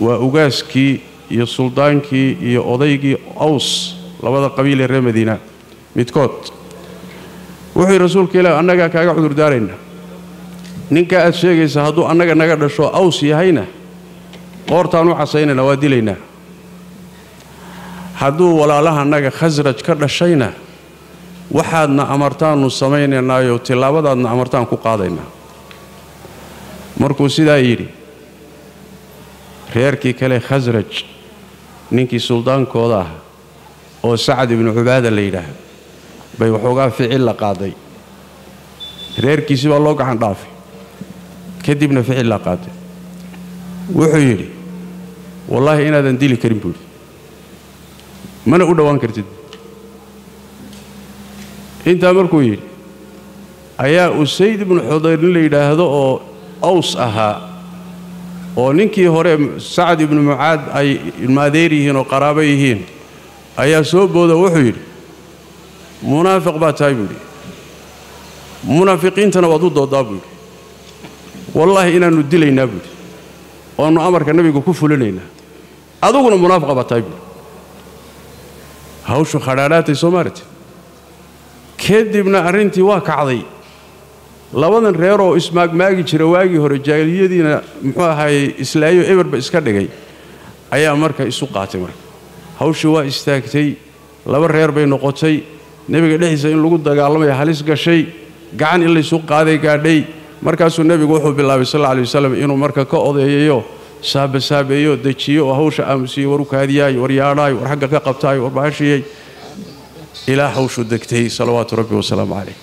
Waa ugaaskii iyo suldaankii iyo odaygii aws labada qabiil ee reer madiina midkood. Wuxuu rasuulka ilaah annagaa kaaga cudurdaarayna ninkaa aad sheegaysa hadduu annaga naga dhasho aws yahayna qoortaan u casaynayna waa dilaynaa hadduu walaalaha annaga khasraj ka dhashayna waxaadna amartaannu samaynaynaayo tillaabadaadna amartaan ku qaadaynaa markuu sidaa yidhi reerkii kale khasraj ninkii suldaankooda ah oo sacad ibnu cubaada la yidhaah bay waxoogaa ficil la qaaday. Reerkiisii baa loo gacan dhaafay kadibna ficil la qaaday wuxuu yidhi wallaahi inaadan dili karin buuhi mana u dhowaan kartid? Intaa markuu yidhi ayaa usayd ibnu xudayr nin la yidhaahdo oo aws ahaa oo ninkii hore sacad ibnu mucaad ay ilmaadeer yihiin oo qaraabo yihiin ayaa soo booda wuxuu yidhi munaafiq baa tahay buu yidhi. Munaafiqiintana waad u doodaa buu yidhi. Wallaahi inaannu dilaynaa buu yidhi. Oannu amarka nebiga ku fulinaynaa aduguna munaafiqa baa tahay buu yidhi hawshu khadhaadhaatay soo maarate kadibna arrintii waa kacday. Labadan reer oo ismaagmaagi jira waagii hore jaahiliyadiina muxuu ahaayey islaayo eberba iska dhigay ayaa marka isu qaatay marka. Hawshii waa istaagtay laba reer bay noqotay. Nebiga dhexdiisa in lagu dagaalamaya halis gashay gacan in laysu qaaday gaadhay. Markaasuu nebigu wuxuu bilaabay sal alla alay wasalam inuu marka ka odeeyayo saabasaabeeyo dejiyo oo hawsha aamusiyo war u kaadiyaay war yaadhaay war xagga ka qabtaay war baashiyey ilaa hawshu degtay salawaatu rabbi wasalaamu calayh.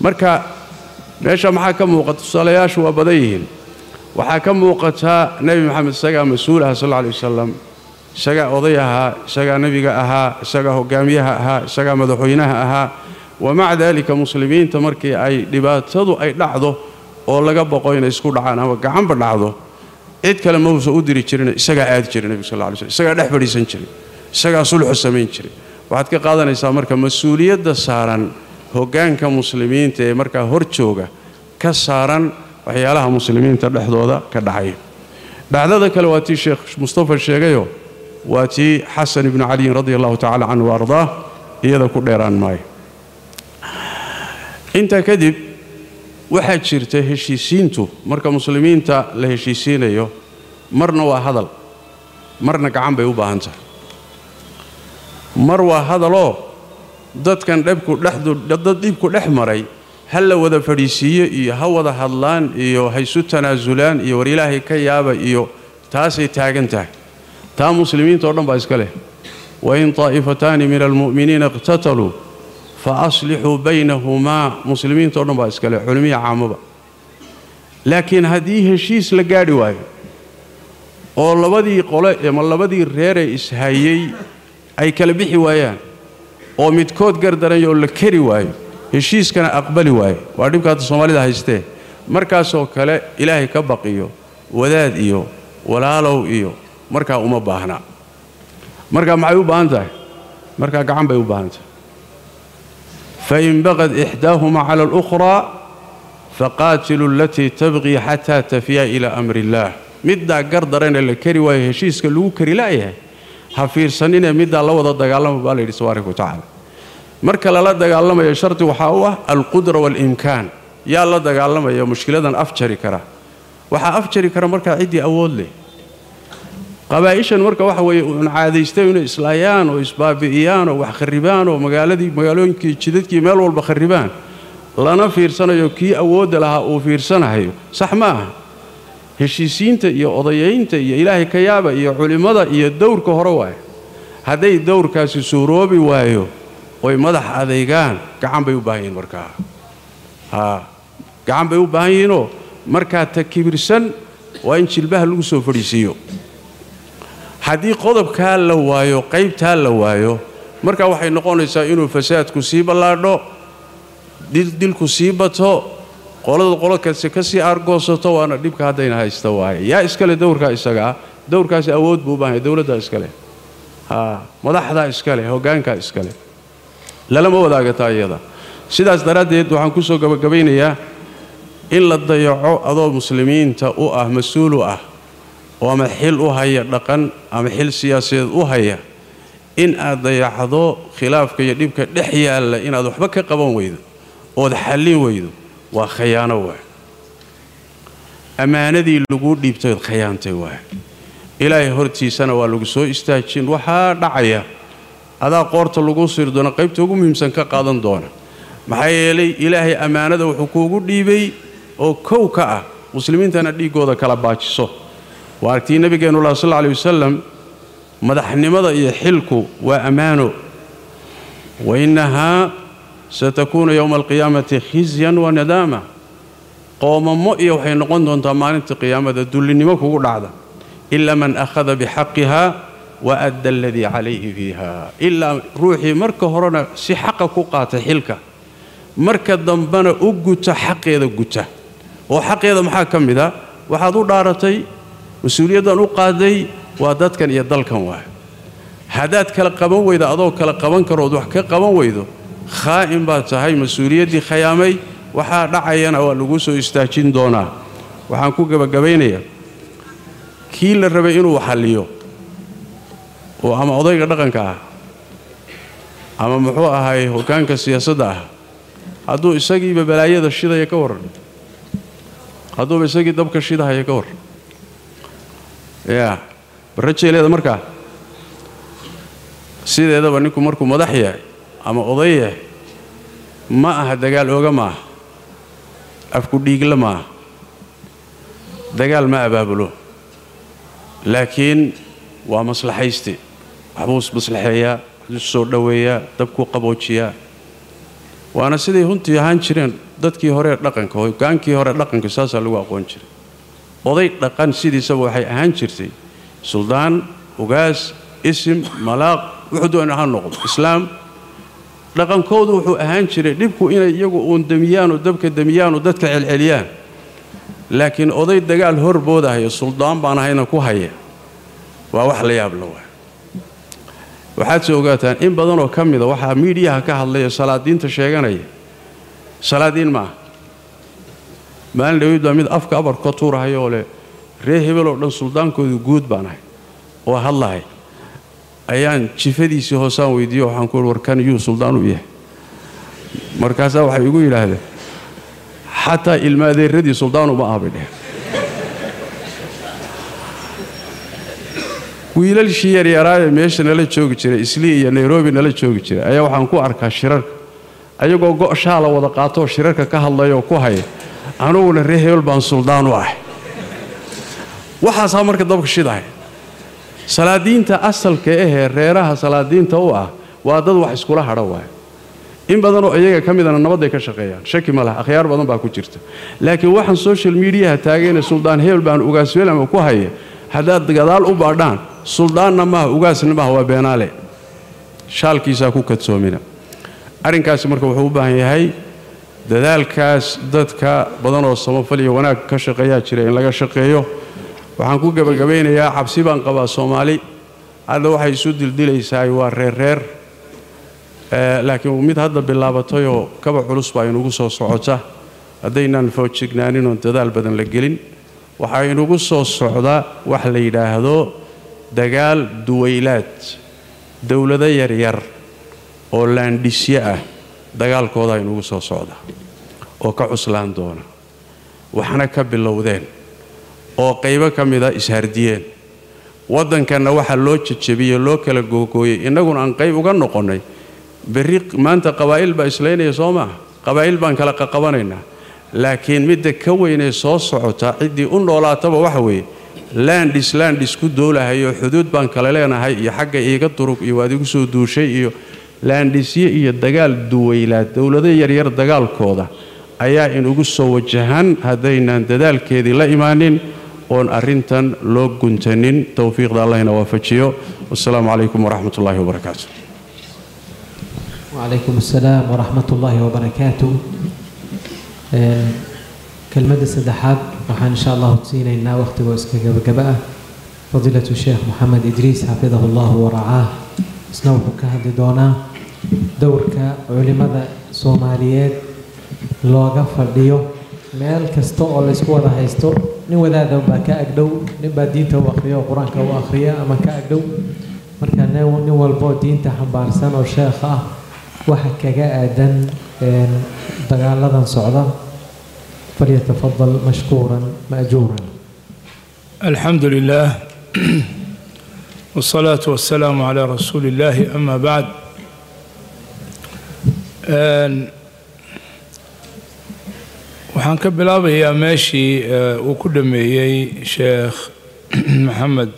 Marka meesha maxaa ka muuqata? Tusaalayaashu waa badan yihiin. Waxaa ka muuqataa nebi maxamed isagaa mas'uul aha sal alla alay wasalam isagaa oday ahaa isagaa nebiga ahaa isagaa hogaamiyaha ahaa isagaa madaxweynaha ahaa. Wamaca daalika muslimiinta markii ay dhibaatadu ay dhacdo oo laga boqo inay isku dhacaan ama gacanba dhacdo cid kale mausa u diri jirin isagaa aadi jiray nebiga sal lay isagaa dhex fadhiisan jiray isagaa sulxu samayn jiray waxaad ka qaadanaysaa marka mas'uuliyadda saaran hoggaanka muslimiinta ee markaa hor jooga ka saaran waxyaalaha muslimiinta dhexdooda ka dhacaya dhacdada kale waa tii sheekh mustafa sheegayo waa tii xasan ibnu caliyin radi allahu tacala canhu wa ardaah iyada ku dheeraan maayo. Intaa kadib waxaa jirta heshiisiintu marka muslimiinta la heshiisiinayo marna waa hadal. Marna gacan bay u baahan tahay. Mar waa hadaloo dadkan dhebku dad dhibku dhex maray ha la wada fadhiisiiyo iyo ha wada hadlaan iyo haysu tanaasulaan iyo war ilaahay ka yaaba iyo taasay taagan tahay. Taa muslimiinta o dhan baa iska leh. Wain taa'ifataani min almu'miniina iqtataluu fa aslixuu baynahumaa muslimiinta o dhan baa iska leh culimiya caamaba laakiin haddii heshiis la gaadhi waayo oo labadii qole ama labadii reeree ishayey ay kala bixi waayaan oo midkood gardaranya oo la keri waayo heshiiskana aqbali waayo waa dhibka hadda soomaalida haystee markaasoo kale ilaahay ka baqiyo wadaad iyo walaalow iyo markaa uma baahna markaa maxay u baahan tahay markaa gacan bay u baahan fain baqad ixdaahuma cala alukhraa faqaatiluu alatii tabqii xataa tafiya ilaa amri illaah middaa gardarana la keri waayo heshiiska lagu kari la'yahay ha fiirsaninee middaa la wada dagaalama baa layidhi tabaaraka wa tacaala marka lala dagaalamayo shardi waxaa u ah alqudra waalimkaan yaa la dagaalamaya mushkiladan afjari kara waxaa afjari kara markaa ciddii awood leh qabaa'ishan marka waxa weeye uun caadaystay inay islaayaan oo isbaabi'iyaan oo wax kharribaan oo magaaladii magaalooyinkii jidadkii meel walba kharribaan. Lana fiirsanayo kii awoodda lahaa uu fiirsanahayo. Sax ma aha. Heshiisiinta iyo odayaynta iyo ilaahay ka yaaba iyo culimmada iyo dowrka hore waaye hadday dowrkaasi suuroobi waayo oy madax adaygaan. Gacan bay u baahan yihiin markaa. Haa. Gacan bay u baahan yihiinoo markaa ta kibirsan waa in jilbaha lagu soo fadhiisiiyo haddii qodobkaa la waayo qaybtaa la waayo markaa waxay noqonaysaa inuu fasaadku sii ballaadho dilku sii bato qolada qolo ka sii aargoosato waana dhibka haddayna haysta waaye yaa iskale dowrkaa isagaa dowrkaasi awood buu u dowladdaa iskale haa madaxdaa iskale hoggaankaa iskale lalama wadaagataa iyada. Sidaas daraaddeed waxaan ku soo gabagabaynayaa in la dayaco adoo muslimiinta u ah mas'uul u ah oo ama xil u haya dhaqan ama xil siyaasadeed u haya in aad dayacdo khilaafka iyo dhibka dhex yaalla inaad waxba ka qaban weydo ood xallin weydo. Waa khayaano waay ammaanadii laguu dhiibtay ood khayaantay waay ilaahay hortiisana waa lagu soo istaajin. Waxaa dhacaya. Adaa qoorta laguu siri doona qaybta ugu muhiimsan ka qaadan doona. Maxaa yeelay ilaahay ammaanada wuxuu kuugu dhiibay oo kow ka ah muslimiintana dhiiggooda kala baajiso waa aragtii nebigeennu lah sal aley wasalam madaxnimada iyo xilku waa ammaano wa innahaa satakuunu yowma alqiyaamati khizyan wa nadaama. Qoomamo iyo waxay noqon doontaa maalinta qiyaamada dullinimo kugu dhacda. Ilaa man akhada bixaqiha wa adda aladii calayhi fiiha. Ilaa ruuxii marka horena si xaqa ku qaatay xilka marka dambena u guta xaqeeda guta. Oo xaqeeda maxaa ka mid a waxaad u dhaaratay mas'uuliyaddan u qaaday waa dadkan iyo dalkan waay. Haddaad kala qaban weyda adoo kala qaban karood wax ka qaban weydo khaa'in baad tahay mas'uuliyaddii khayaamay waxaa dhacayana waa lagu soo istaajin doonaa. Waxaan ku gebagabaynayaa kii la rabay inuu xalliyo oo ama odayga dhaqanka ah ama muxuu ahay hoggaanka siyaasadda ah hadduu isagiiba balaayada shidaya ka warran hadduuba isagii dabka shidahaya ka warran yaa barrajeeleeda markaa sideedaba ninku markuu madax yahay ama oday yahay ma aha dagaal ooga ma afku dhiigla ma aha dagaal ma abaabulo. Laakiin waa maslaxayste. Waxbuu maslaxeeyaa waxbuu soo dhoweeyaa dabkuu qaboojiyaa waana siday runtii ahaan jireen dadkii hore dhaqanka hogaankii hore dhaqanka saasaa lagu aqoon jiray oday dhaqan sidiisaba waxay ahaan jirtay. Suldaan ugaas isim malaaq wuxuu doona ha noqdo islaam dhaqankoodu wuxuu ahaan jiray dhibku inay iyagu uun demiyaanu dabka demiyaanu dadka celceliyaan. Laakiin oday dagaal horboodahayo suldaan baan ahayna ku haya. Waa wax la yaab la waa waxaad se ogaataan in badanoo ka mida waxaa miidhiyaha ka hadlaya salaadiinta sheeganaya. Salaadiin maaha maalin dhaweyd baa mid afka abar ka tuurahayo oo leh ree hebel oo dhan suldaankoodu guud baan ahay. Oo hadlahay. Ayaan jifadiisii hoosaan weydiiyo waxaan ku warkan yuu suldaan u yahay. Markaasaa waxay igu yidhaahdeen xataa ilmaadeeradii suldaanu ma ahbay dheh wiilashii yaryaraayee meesha nala joogi jiray islii iyo nairobi nala joogi jiray ayaa waxaan ku arkaa shirarka. Ayagoo go' shaala wada qaatoo shirarka ka hadlayoo ku haya anuguna ree hebel baan suldaan u ahay. Waxaasaa marka dabka shidahay salaadiinta asalka ahee reeraha salaadiinta u ah waa dad wax iskula hadha waay in badanoo iyaga ka midana nabadday ka shaqeeyaan. Shaki ma laha akhyaar badan baa ku jirta. Laakiin waxaan social mediaha taagayna suldaan hebel baan ugaaswelama ku haya haddaad gadaal u baadhaan suldaanna maaha ugaasna maaha waa beenaale. Shaalkiisaa ku kadsoomina arrinkaasi marka wuxuu u baahan yahay dadaalkaas dadka badanoo samafal iyo wanaag ka shaqeeyaa jira in laga shaqeeyo. Waxaan ku gebagabaynayaa cabsi baan qabaa soomaali. Hadda waxay isu dildilaysahay waa reerreer laakiin mid hadda bilaabatayoo kaba culus baa inugu soo socota. Haddaynaan foojignaaninoon dadaal badan la gelin. Waxaa inugu soo socda wax la yidhaahdo dagaal duwaylaad. Dowlado yaryar oo laandhisyo ah dagaalkoodaa inugu soo socda oo ka cuslaan doona. Waxna ka bilowdeen oo qaybo ka mida ishardiyeen waddankanna waxaa loo jajabiyey loo kala googooyey innaguna aan qayb uga noqonnay berri maanta qabaa'il baa islaynaya soo maaha? Qabaa'il baan kala qaqabanaynaa laakiin midda ka weynee soo socota ciddii u noolaataba waxa weeye landhis landhis ku doolahayo xuduud baan kale leenahay iyo xagga iiga durug iyo waad igu soo duushay iyo laandhisyo iyo dagaal duwaylaad dowlado yaryar dagaalkooda ayaa inugu soo wajahan haddaynan dadaalkeedii la imaanin oon arintan loo guntanin. Towfiiqda allahina waafajiyo. Wasalaamu calaykum waraxmat ullahi wabarakaatu. Wacalaykum assalaam waraxmat ullaahi wabarakaatu kelmadda saddexaad waxaan insha allahu siinaynaa wakhtigoo iska gabagaba ah. Fadiilatu sheekh moxamed idriis xafidahu allahu waracaah isna wuxuu ka hadli doonaa dowrka culimada soomaaliyeed looga fadhiyo meel kasta oo laysku wada haysto nin wadaada baa ka agdhow nin baa diinta u akhriya oo qur-aanka u akhriya ama ka agdhow marka nin walboo diinta xambaarsan oo sheekh ah waxa kaga aadan dagaaladan socda falyatafadal mashkuuran maajuuran الحمد لله والصلاة والسلام على رسول الله أما بعد waxaan ka bilaabayaa meeshii uu ku dhameeyey sheekh maxamed.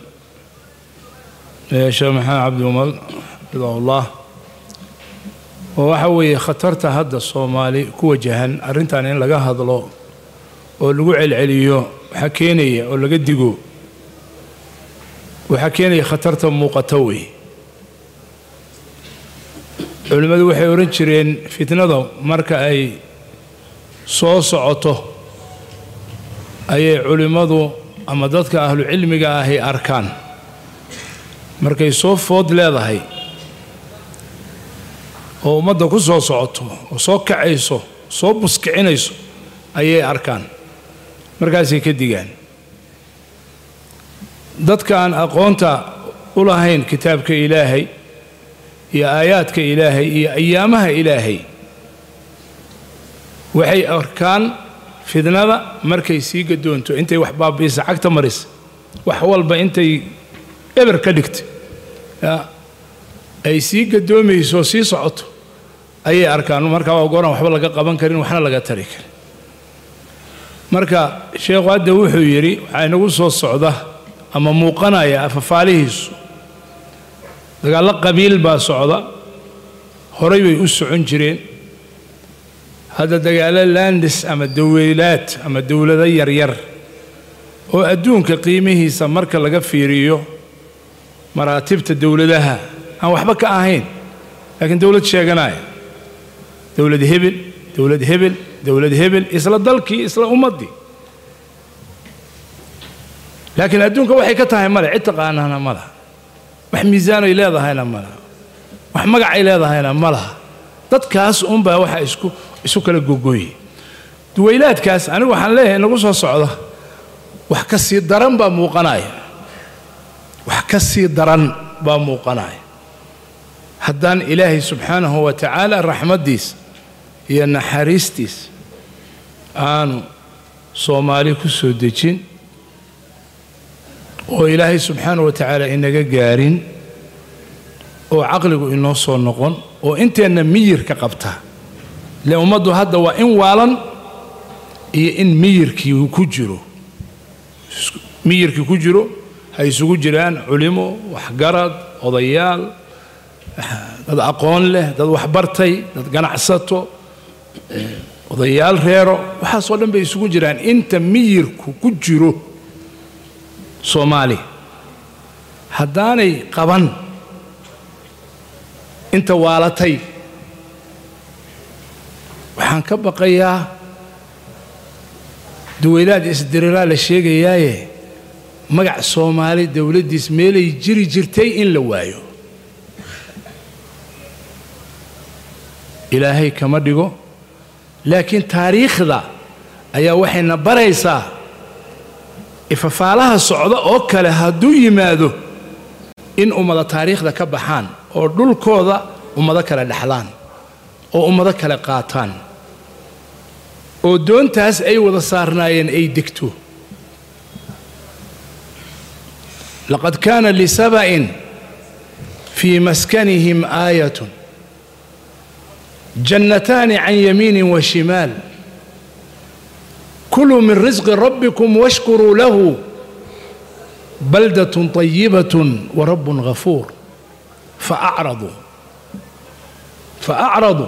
Sheekh maxamed cabdiumal xafidahullah. Oo waxa weeye khatarta hadda soomaali ku wajahan arrintan in laga hadlo oo lagu celceliyo waxaa keenaya oo laga digo waxaa keenaya khatarta muuqata wey. Culimmadu waxay odhan jireen fitnada marka ay soo socoto ayay culimmadu ama dadka ahlu cilmiga ahy arkaan. Markay soo food leedahay oo ummadda ku soo socoto oo soo kacayso soo buskicinayso ayay arkaan. Markaasay ka digaan. Dadka aan aqoonta u lahayn kitaabka ilaahay iyo aayaadka ilaahay iyo ayaamaha ilaahay waxay arkaan fidnada markay sii gadoonto intay wax baabiisa cagta marisa wax walba intay eber ka dhigtay ay sii gadoomayso sii socoto ayay arkaan. Markaa gooraan waxba laga qaban karin waxna laga tari karin. Marka sheekhu hadda wuxuu yidhi waxaa inagu soo socda ama muuqanaya afafaalihiisu. Dagaallo qabiil baa socda. Horay bay u socon jireen hadda dagaallo landis ama daweylaad ama dowlado yaryar oo adduunka qiimihiisa marka laga fiiriyo maraatibta dowladaha aan waxba ka ahayn laakiin dowlad sheeganaya dowlad hebel dowlad hebel dowlad hebel isla dalkii isla ummaddii. Laakiin adduunka waxay ka tahay male cid taqaanaana ma laha. Wax miisaanay leedahayna ma laha. Wax magacay leedahayna ma laha. Dadkaas unbaa waxa isku isu kala gogoye duwaylaadkaas anigu waxaan leeyahay nagu soo socda wax ka sii daran baa muuqanaya wax ka sii daran baa muuqanaya haddaan ilaahay subxaanahu wa tacaala raxmaddiisa iyo naxariistiisa aanu soomaali ku soo dejin oo ilaahay subxaanahu wa tacaala inaga gaarin oo caqligu inoo soo noqon oo inteenna miyirka qabtaa ile ummaddu hadda waa in waalan iyo in miyirkii ku jiro. Miyirkii ku jiro hay isugu jiraan culimo waxgarad odayaal dad aqoon leh dad waxbartay dad ganacsato odayaal reero waxaasoo dhan bay isugu jiraan. Inta miyirku ku jiro soomaali haddaanay qaban inta waalatay waxaan ka baqayaa duwaylaad isdiriraa la sheegayaaye magac soomaali dowladdiis meelay jiri jirtay in la waayo. Ilaahay kama dhigo laakiin taariikhda ayaa waxayna baraysaa ifafaalaha socda oo kale hadduu yimaado in ummada taariikhda ka baxaan oo dhulkooda ummado kale dhexlaan oo ummado kale qaataan oo doontaas ay wada saarnaayeen ay degto. Laqad kaana lisaba'in fii maskanihim aayatun jannataani can yamiinin wa shimaal. Kuluu min risqi rabbikum washkuruu lahu baldatun طayibatun wa rabbun ghafuur. Faacraduu faacraduu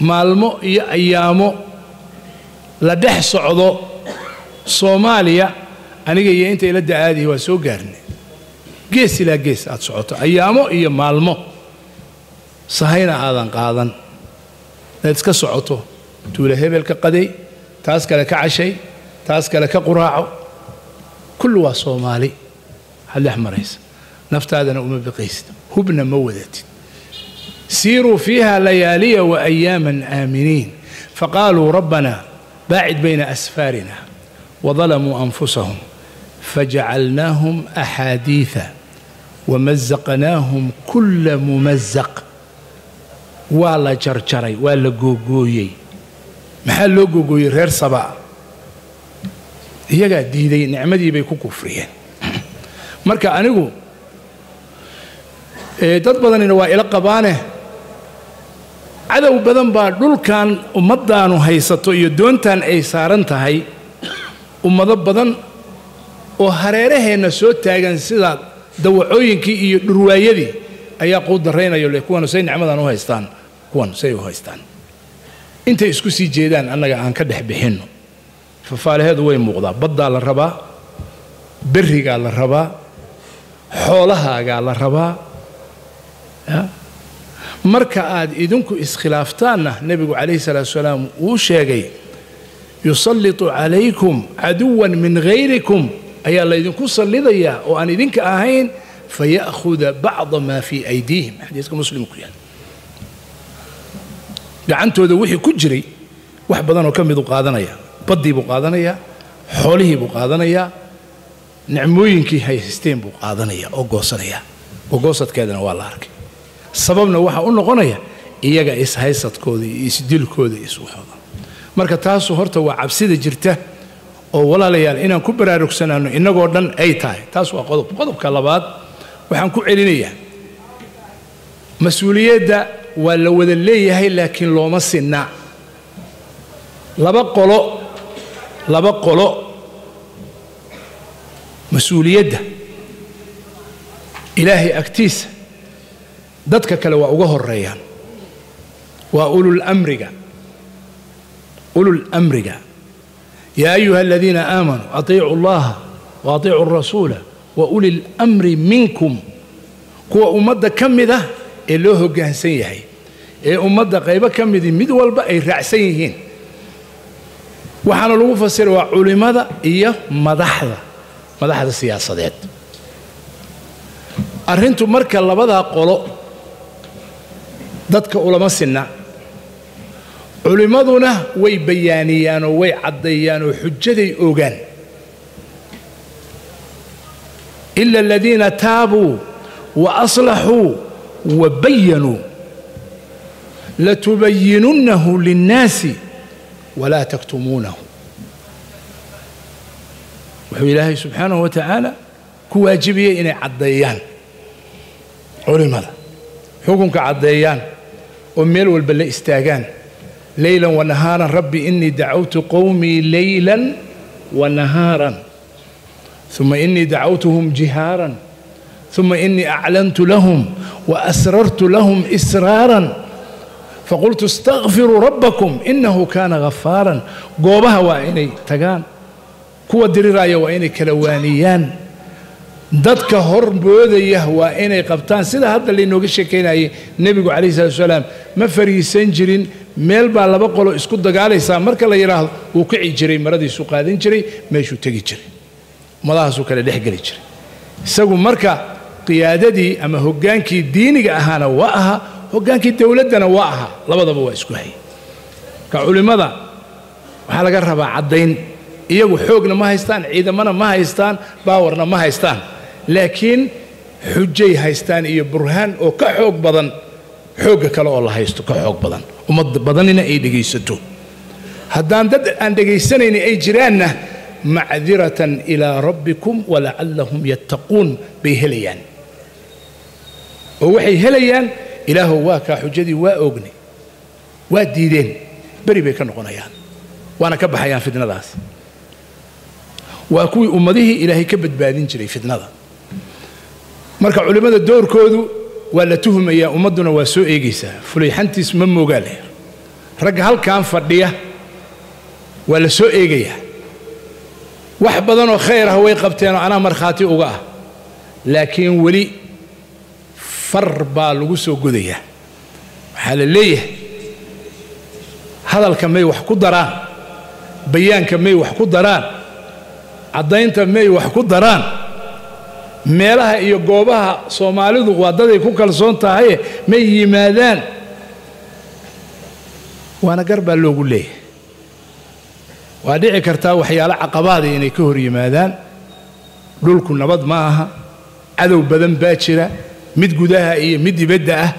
maalmo iyo ayaamo la dhex socdo soomaaliya aniga iyo inta ila da'aadihi waa soo gaarnay. Gees ilaa gees aad socoto ayaamo iyo maalmo. Sahayna aadan qaadan. Inaad iska socoto tuula hebel ka qaday taas kale ka cashay taas kale ka quraaco. Kullu waa soomaali. Waxaad dhex maraysa naftaadana uma biqaysid. Hubna ma wadatid siiruu فيها layaaliya waayaaman aaminiin faqaaluu rabbana baacid بين asfaarina وظلموا anfusahum fajacalnaahum axaadiida wamazaqnaahum kula ممزق. waa la jarjaray waa la googooyey maxaa loo googooyey reer sabaa iyagaa diiday nicmadii bay ku kufriyeen marka anigu dad badanina waa ila qabaaneh cadow badan baa dhulkan ummaddaanu haysato iyo doontan ay saaran tahay ummado badan oo hareeraheenna soo taagan sida dawacooyinkii iyo dhurwaayadii ayaa quu daraynayo le kuwanu say nicmadan u haystaan kuwan say u haystaan. Intay isku sii jeedaan annaga aan ka dhex bixinno. Fafaalaheedu way muuqdaa baddaa la rabaa berrigaa la rabaa xoolahaagaa la rabaa marka aad idinku iskhilaaftaanna nebigu calayhi salaatu wasalaam wuu sheegay yusallitu calaykum caduwan min hayrikum ayaa laydinku sallidayaa oo aan idinka ahayn faya'khuda bacda maa fii aydiihim. Xadiiska muslim ku yaal gacantooda wixii ku jiray wax badanoo ka miduu qaadanaya baddii buu qaadanayaa xoolihii buu qaadanayaa nicmooyinkii haysteen buu qaadanaya oo goosanaya. Gogoosadkeedana waa la arkay sababna waxaa u noqonaya iyaga ishaysadkooda iyo isdilkooda iswaxooda marka taasu horta waa cabsida jirta oo walaalayaal inaan ku baraarugsanaano innagoo dhan ay tahay. Taas waa qodob. Qodobka labaad waxaan ku celinayaa. Mas'uuliyadda waa la wada leeyahay laakiin looma sinna. Laba qolo laba qolo mas'uuliyadda. Ilaahay agtiisa dadka kale waa uga horeeyaan waa ulul amriga. Ulul amriga. Yaa ayuha aladiina aamanuu atiicuu allaha wa atiicuu rasuula wa uli minkum. Kuwa ummadda ka mid ah ee loo hoggaansan yahay ee ummadda qaybo ka midii mid walba ay raacsan yihiin. Waxaana lagu fasira waa culimmada iyo madaxda madaxda siyaasadeed. Arrintu marka labadaa qolo dadka ulama sinna. Culimmaduna way bayaaniyaan oo way caddeeyaan oo xujaday ogaan. Ila aladiina taabuu wa aslaxuu wa bayanuu. Latubayinunnahu linnaasi walaa taktumuunahu. Wuxuu ilaahay subxaanahu wa tacaala ku waajibiyey inay caddeeyaan culimmada xukunka caddeeyaan oo meel walba la istaagaan. Leylan wanahaaran rabbi inii dacawtu qowmii leylan wanahaaran uma inii dacawtuhum jihaaran. Uma inii aclantu lahum waasrartu lahum israaran. Faqultu istakfiruu rabbakum inahu kaana gafaaran goobaha waa inay tagaan kuwa diriraaya waa inay kala waaniyaan dadka horboodaya waa inay qabtaan. Sida hadda laynooga sheekaynayay nebigu calayhi salatu wasalaam ma fariisan jirin meel baa laba qolo isku dagaalaysaa. Marka la yidhaahdo wuu kici jiray maradiisuu qaadan jiray meeshuu tegi jiray ummadahaasuu kale dhex geli jiray. Isagu marka qiyaadadii ama hoggaankii diiniga ahaana waa ahaa hoggaankii dowladdana waa ahaa labadaba waa isku hayay. Marka culimmada waxaa laga rabaa caddayn. Iyagu xoogna ma haystaan ciidamana ma haystaan baawarna ma haystaan laakiin xujay haystaan iyo burhaan oo ka xoog badan xoogga kale oo la haysto ka xoog badan. Ummad badanina ay dhegaysato. Haddaan dad aan dhegaysanayni ay jiraanna macdiratan ilaa rabbikum walacallahum yattaquun bay helayaan. Oo waxay helayaan ilaahow waa kaa xujadii waa ognay waa diideen beri bay ka noqonayaan waana ka baxayaan fitnadaas. Waa kuwii ummadihii ilaahay ka badbaadin jiray fitnada marka culimmada doorkoodu waa la tuhmayaa ummadduna waa soo eegaysaa. Fulayxantiis ma moogaa leh ragga halkan fadhiya waa la soo eegayaa wax badanoo khayr ah way qabteenoo anaa markhaati uga ah. Laakiin weli far baa lagu soo godayaa. Waxaa la leeyahay hadalka may wax ku daraan bayaanka may wax ku daraan caddaynta may wax ku daraan meelaha iyo goobaha soomaalidu waa daday ku kalsoon tahaye may yimaadaan. Waana gar baa loogu leeyahay. Waa dhici kartaa waxyaalo caqabaadii inay ka hor yimaadaan. Dhulku nabad ma aha cadow badan baa jira mid gudaha iyo mid dibadda ah.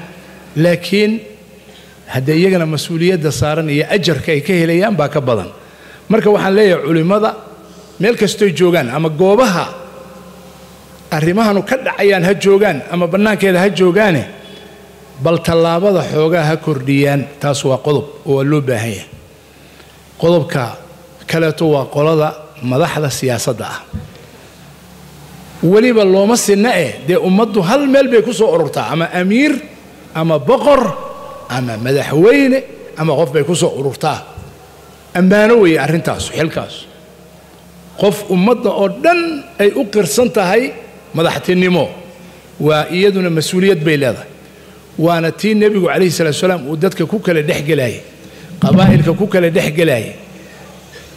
Laakiin haddee iyagana mas'uuliyadda saaran iyo ajarka ay ka helayaan baa ka badan. Marka waxaan leeyahay culimmada meel kastoy joogaan ama goobaha arrimahanu ka dhacayaan ha joogaan ama bannaankeeda ha joogaane bal tallaabada xoogaa ha kordhiyaan taas waa qodob oo waa loo baahan yahay. Qodobka kaleeto waa qolada madaxda siyaasadda ah. Weliba looma sinna eh dee ummaddu hal meel bay ku soo ururtaa ama amiir ama boqor ama madaxweyne ama qof bay ku soo ururtaa. Ammaano weeye arrintaasu xilkaas. Qof ummadda oo dhan ay u qirsan tahay madaxtinimo waa iyaduna mas'uuliyad bay leedahay. Waana tii nebigu calayhi salatu salaam uu dadka ku kala dhexgelayay qabaa'ilka ku kala dhexgelayay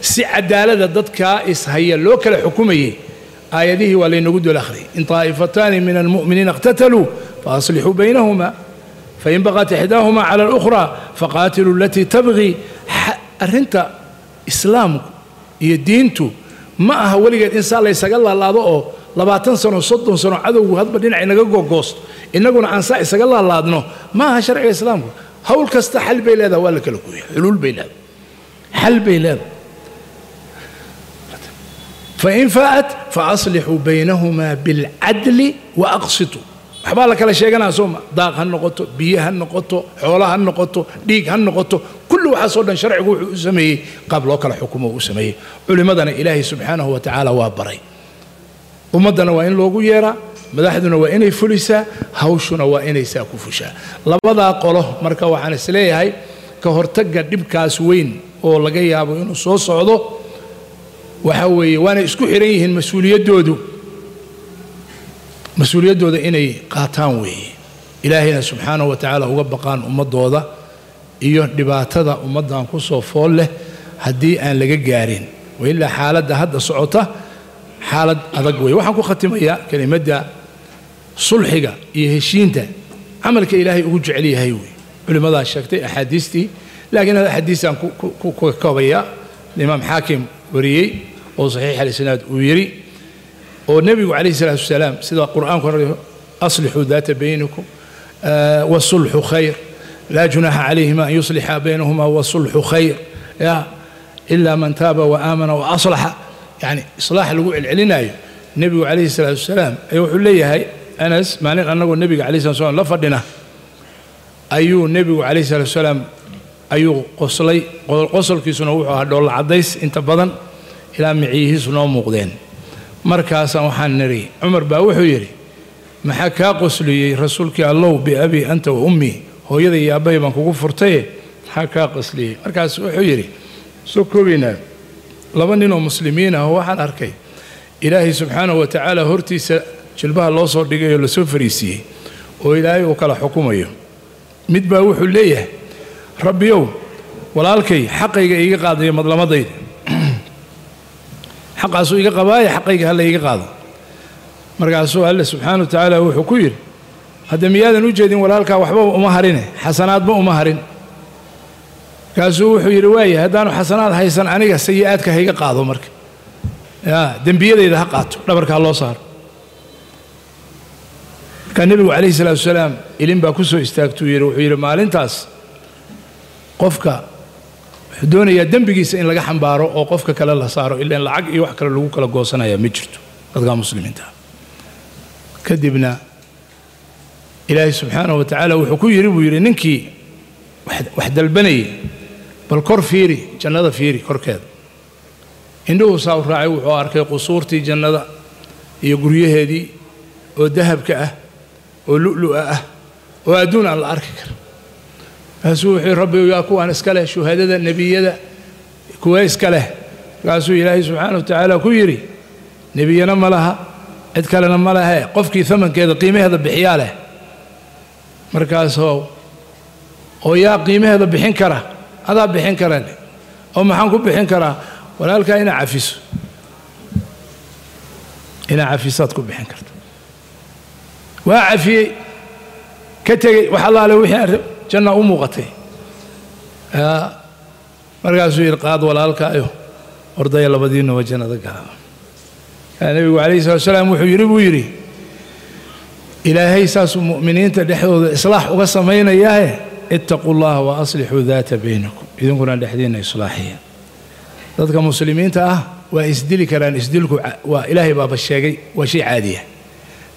si cadaalada dadkaa ishaya loo kala xukumayay aayadihii waa laynagu dul akhriyay in taa'ifataani min almu'miniina iqtataluu faaslixuu baynahuma fain baqat ixdaahuma cala alukhraa faqaatiluu alatii tabqii arrinta islaamku iyo diintu ma aha weligeed in saa laysaga laalaado oo labaatan sano soddon sano cadowgu hadba dhinac inaga gogoosto innaguna aan saa isaga laalaadno ma aha sharciga islaamku? Hawl kasta xal bay leedahay waa la kala gooya xuluul bay leedahay xal bay leedahay. Fain faa'at faaslixuu baynahumaa bilcadli waaqsituu waxbaa la kala sheeganaa sooma daaq ha noqoto biyo ha noqoto xoolo ha noqoto dhiig ha noqoto kulli waxaasoo dhan sharcigu wuxuu u sameeyey qaab loo kala xukumo u sameeyey. Culimmadana ilaahay subxaanahu wa tacaala waa baray ummaddana waa in loogu yeeraa madaxduna waa inay fulisaa hawshuna waa inay saa ku fushaa. Labadaa qolo marka waxaan is leeyahay ka hortagga dhibkaas weyn oo laga yaabo inuu soo socdo waxa weeye waana isku xiran yihiin mas'uuliyaddoodu mas'uuliyaddooda inay qaataan weeye. Ilaahayna subxaanahu wa tacaala uga baqaan ummaddooda iyo dhibaatada ummaddan ku soo fool leh haddii aan laga gaarin. Wailaa xaaladda hadda socota xaalad adag weeye. Waxaan ku khatimayaa kelimadda sulxiga iyo heshiinta camalka ilaahay ugu jecel yahay wey culimmadaa sheegtay axaadiistii laakiin hada axaadiistaan ku koobaya imaam xaakim wariyey oo saxiix alisnaad uu yidhi oo nebigu calayhi salaatu wasalaam sida qur'aanku orayo aslixuu daata baynikum wasulxu khayr laa junaxa calayhima an yuslixa baynahuma wasulxu khayr ya ilaa man taaba waaamana waaslaxa yani islaax lagu celcelinaayo nebigu calayhi salaatu wasalaam ayaa wuxuu leeyahay anas maalin annagoo nebiga calayhi salatu wasalaam la fadhina. Ayuu nebigu calayhi salatu wasalaam ayuu qoslay qosolkiisuna wuxuu ahaa dhoolla caddays inta badan ilaa miciyihiisu noo muuqdeen. Markaasaan waxaan niri cumar baa wuxuu yidhi maxaa kaa qosliyey rasuulkii allow biabii anta wa ummii hooyada iyo aabbahay baan kugu furtaye maxaa kaa qosliyey? Markaas wuxuu yidhi soo koobaynaa laba ninoo muslimiin ah waxaan arkay ilaahay subxaanahu wa tacaala hortiisa jilbaha loo soo dhigay oo la soo fariisiiyey oo ilaahay uu kala xukumayo. Mid baa wuxuu leeyahay rabbiyow walaalkay xaqayga iiga qaadayo madlamadayda xaqaasuu iga qabaaya xaqayga hala iiga qaado. Markaasuu alle subxaana wa tacaala wuxuu ku yidhi hadda miyaadan u jeedin walaalkaa waxba uma harine xasanaadba uma harin markaasuu wuxuu yidhi waaya haddaanu xasanaad haysan aniga sayi-aadka ha iga qaado marka. Ya dembiyadayda ha qaato dhabarkaa loo saaro. Markaa nebigu calayhi salaatu wasalaam ilin baa ku soo istaagtuu yidhi wuxuu yidhi maalintaas qofka wuxuu doonayaa dembigiisa in laga xambaaro oo qofka kale la saaro ilaan lacag iyo wax kale lagu kala goosanaya ma jirto dadka muslimiinta. Kadibna ilaahay subxaanahu wa tacaala wuxuu ku yidhi buu yidhi ninkii wax dalbanayay bal kor fiiri jannada fiiri korkeeda indhuhu saa u raacay wuxuu arkay qusuurtii jannada iyo guryaheedii oo dahabka ah oo lu'lu'a ah oo adduun aan la arki karin. Markaasuu wuxuu rabbi yaa kuwaan iska leh shuhadada nebiyada kuwa iska leh. Markaasuu ilaahay subxaana wa tacaala ku yidhi nebiyana ma laha cid kalena ma lehe qofkii amankeeda qiimaheeda bixiyaa leh. Markaasoo oo yaa qiimaheeda bixin kara adaa bixin kara oo maxaan ku bixin karaa? Walaalkaa inaa cafiso. Inaa cafisaad ku bixin karta waa cafiyey. Ka tegey wax allaale wixii janna u muuqatay. Markaasuu yidhi qaad walaalkaayo ordaya labadiinaba jannada gala nebigu calayhi salatu wasalaam wuxuu yidhi buu yidhi ilaahay saasuu mu'miniinta dhexdooda islaax uga samaynayaae ittaquu llaha wa aslixuu daata baynakum. Idinkuna dhexdiinna islaaxiya dadka muslimiinta ah waa isdili karaan isdilku waa ilaahay baaba sheegay waa shay caadiya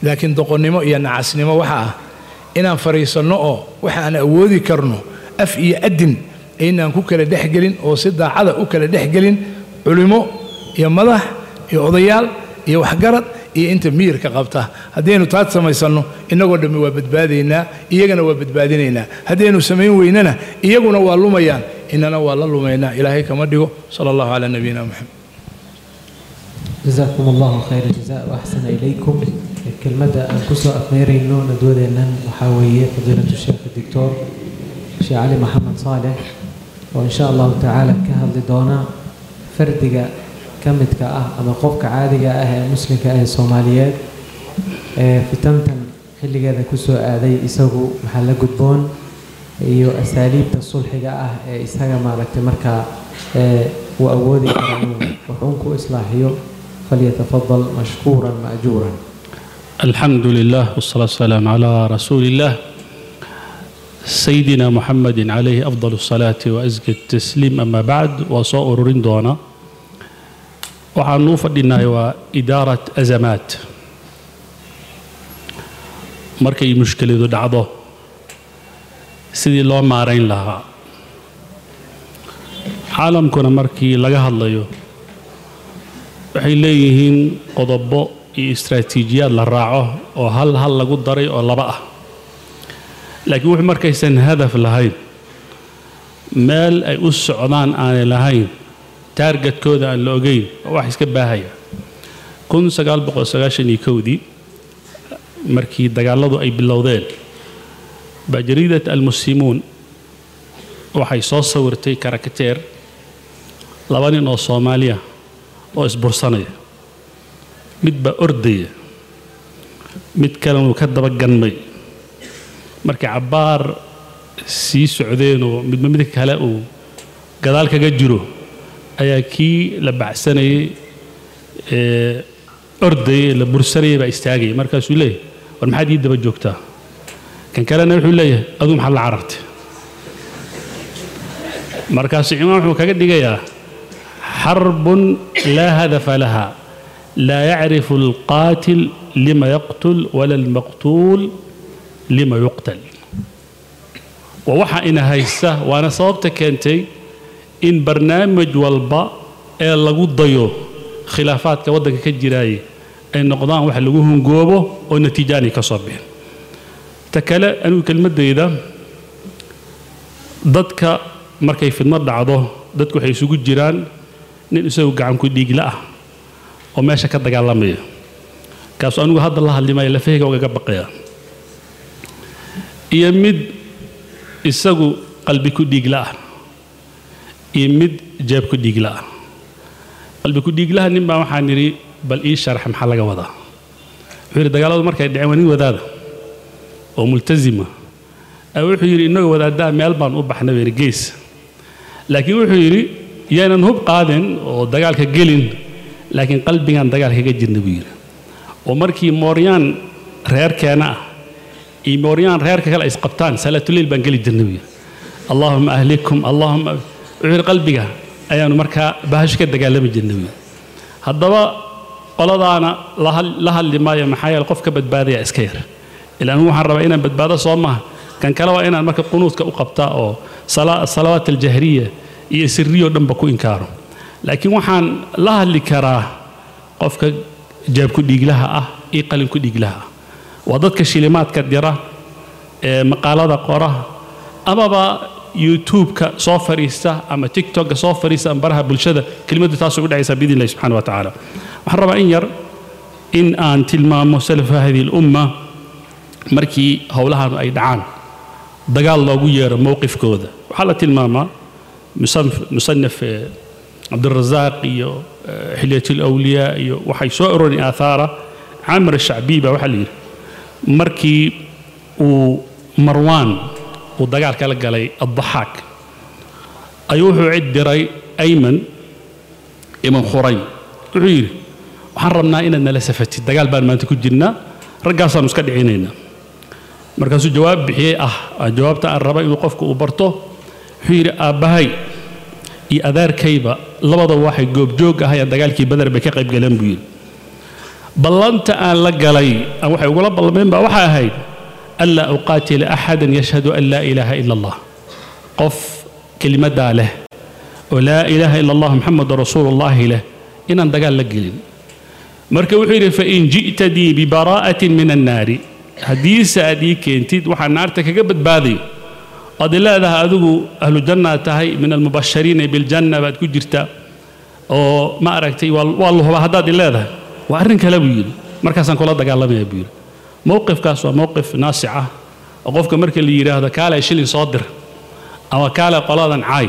laakiin doqonnimo iyo nacasnimo waxa ah inaan fadhiisanno oo waxa aan awoodi karno af iyo adin aynaan ku kala dhexgelin oo si daacada u kala dhexgelin culimo iyo madax iyo odayaal iyo waxgarad iyo inta miyirka qabta. Haddaynu taad samaysanno innagoo dhammi waa badbaadaynaa iyagana waa badbaadinaynaa haddaynu samayn weynana iyaguna waa lumayaan. Inana waa la lumaynaa ilaahay kama dhigo. Sala allahu calaa nabiyina moxamed jasakum allahu khayra jasa waaxsana ilaykum. Kelmadda aan ku soo afmeerayno nadwadeennan waxaa weeye fadiilatu sheekh doctor sheekh cali maxamed saalex oo in allahu tacaala ka hadli doona fardiga ka midka ah ama qofka caadiga ah ee muslimka ah ee soomaaliyeed ee fitantan xilligeeda ku soo aaday isagu maxaa la gudboon? Iyo asaaliibta sulxiga ah ee isaga maaragtay markaa uu awoodi kara wuxuun ku islaaxiyo falyatafadal mashkuuran maajuuran alxamdu lilah wasalaatu wasalaamu calaa rasuuliillah sayidina muxamedin calayhi afdal asalaati waasga tasliim ama bacd waa soo ururin doonaa waxaan waxaanuu fadhinahay waa idaarat asamaat markay mushkiladu dhacdo sidii loo maarayn lahaa. Caalamkuna markii laga hadlayo waxay leeyihiin qodobo iyo istraatiijiyaad la raaco oo hal hal lagu daray oo laba ah. Laakiin wuxuu markaysan hadaf lahayn. Meel ay u socdaan aanay lahayn taargetkooda aan la ogeyn oo wax iska baahaya. Kowdii markii dagaalladu ay bilowdeen baa jariidat almuslimuun waxay soo sawirtay karakateer laba nin oo soomaaliya oo isbursanaya mid baa ordaya mid kalena uu ka daba ganmay. Markay cabbaar sii socdeenoo midba mid kale uu gadaal kaga jiro ayaa kii la baxsanayay ee ordayay la bursanayay baa istaagaya markaasuu leeyahay war maxaad ii daba joogtaa? Kan kalena wuxuu leeyahay aduu maxaad la carartay? Markaasuu imaam wuxuu kaga dhigayaa xarbun laa hadafa laha laa yacrifu alqaatil lima yaqtul wala almaqtuul lima yuqtal. Waa waxa ina haysta waana sababta keentay in barnaamij walba ee lagu dayo khilaafaadka waddanka ka jiraaye ay noqdaan wax lagu hungoobo oo natiijo aanay ka soo bixin. Ta kale anigu kelmaddayda dadka markay fidmo dhacdo dadku waxay isugu jiraan nin isagu gacanku dhiigla ah oo meesha ka dagaalamaya. Kaasuu anigu hadda la hadlimaya lafahayga ugaga baqaya. Iyo mid isagu qalbi ku dhiigla ah iyo mid jeeb ku dhiigla ah. Qalbi ku dhiiglaha nin baa waxaan idhi bal ii sharax maxaa laga wadaa? Wuxuu yidhi dagaalladu markay dhaceen waa nin wadaada oo multasima wuxuu yidhi innagoo wadaaddaa meel baan u baxnay weeri gees. Laakiin wuxuu yidhi yaanan hub qaadin oo dagaalka gelin laakiin qalbigaan dagaal kaga jirna buu yidhi. Oo markii mooryaan reerkeena ah iyo mooryaan reerka kale isqabtaan salaatuleyl baan geli jirna buu yidhi. Allaahuma ahlikum allaahuma yidhi qalbiga ayaanu markaa bahasho ka dagaalami jirna buu yidhi haddaba qoladaana la hadli maayo maxaa yeele qof ka badbaadaya iska yar. Anigu waxaan rabaa inaan badbaado soo maha kan kale waa inaan marka qunuudka u qabtaa oo salawaat aljahriya iyo siriyoo dhanba ku inkaaro. Laakiin waxaan la hadli karaa qofka jaabku dhiiglaha ah iyo qalinku dhiiglaha ah. Waa dadka shilimaadka dira ee maqaalada qora amaba youtube-ka soo fadhiista ama tiktok-ka soo fadhiista ama baraha bulshada kelimaddu taasay u dhacaysaa biidn illahi subxana wa tacaala. Waxaan rabaa in yar in aan tilmaamo salafa hadihi lumma markii howlahan ay dhacaan. Dagaal loogu yeero mowqifkooda. Waxaa la tilmaamaa musanaf cabdirazaaq iyo xilyat alawliyaa iyo waxay soo arorin aathaara camr shacbiy baa waxaa la yidhi markii uu marwaan uu dagaalka la galay addaxaak. Ayuu wuxuu cid diray ayman iman khuraym wuxuu yidhi waxaan rabnaa inaad nala safatid dagaal baan maanta ku jirnaa raggaasaanu iska dhicinaynaa. Markaasuu jawaab bixiyey ah jawaabta aan raba inuu qofku uu barto. Wuxuu yidhi aabbahay iyo adeerkayba labadaba waxay goobjoog ahayaan dagaalkii badar bay ka qayb galeen buu yidhi. Ballanta aan la galay aan waxay ugula ballameen baa waxay ahayd anlaa uqaatila axadan yashhadu an laa ilaaha ila allah qof kelimaddaa leh oo laa ilaaha ila allah muxamadu rasuulullaahi leh inaan dagaal la gelin marka wuxuu yidhi fain ji'tanii bibaraa'atin min annaari haddiise aad ii keentid waxaa naarta kaga badbaadayo oad i leedahay adigu ahlu jannaad tahay min almubashariina biljanna baad ku jirta oo ma aragtay waa la hubaa haddaad i leedahay waa arrin kale buu yidhi markaasaan kula dagaalamaya buu yidhi mowqifkaas waa mowqif naasic ah oo qofka marka la yidhaahdo kaalay shilin soo dir ama kaalay qoladan caay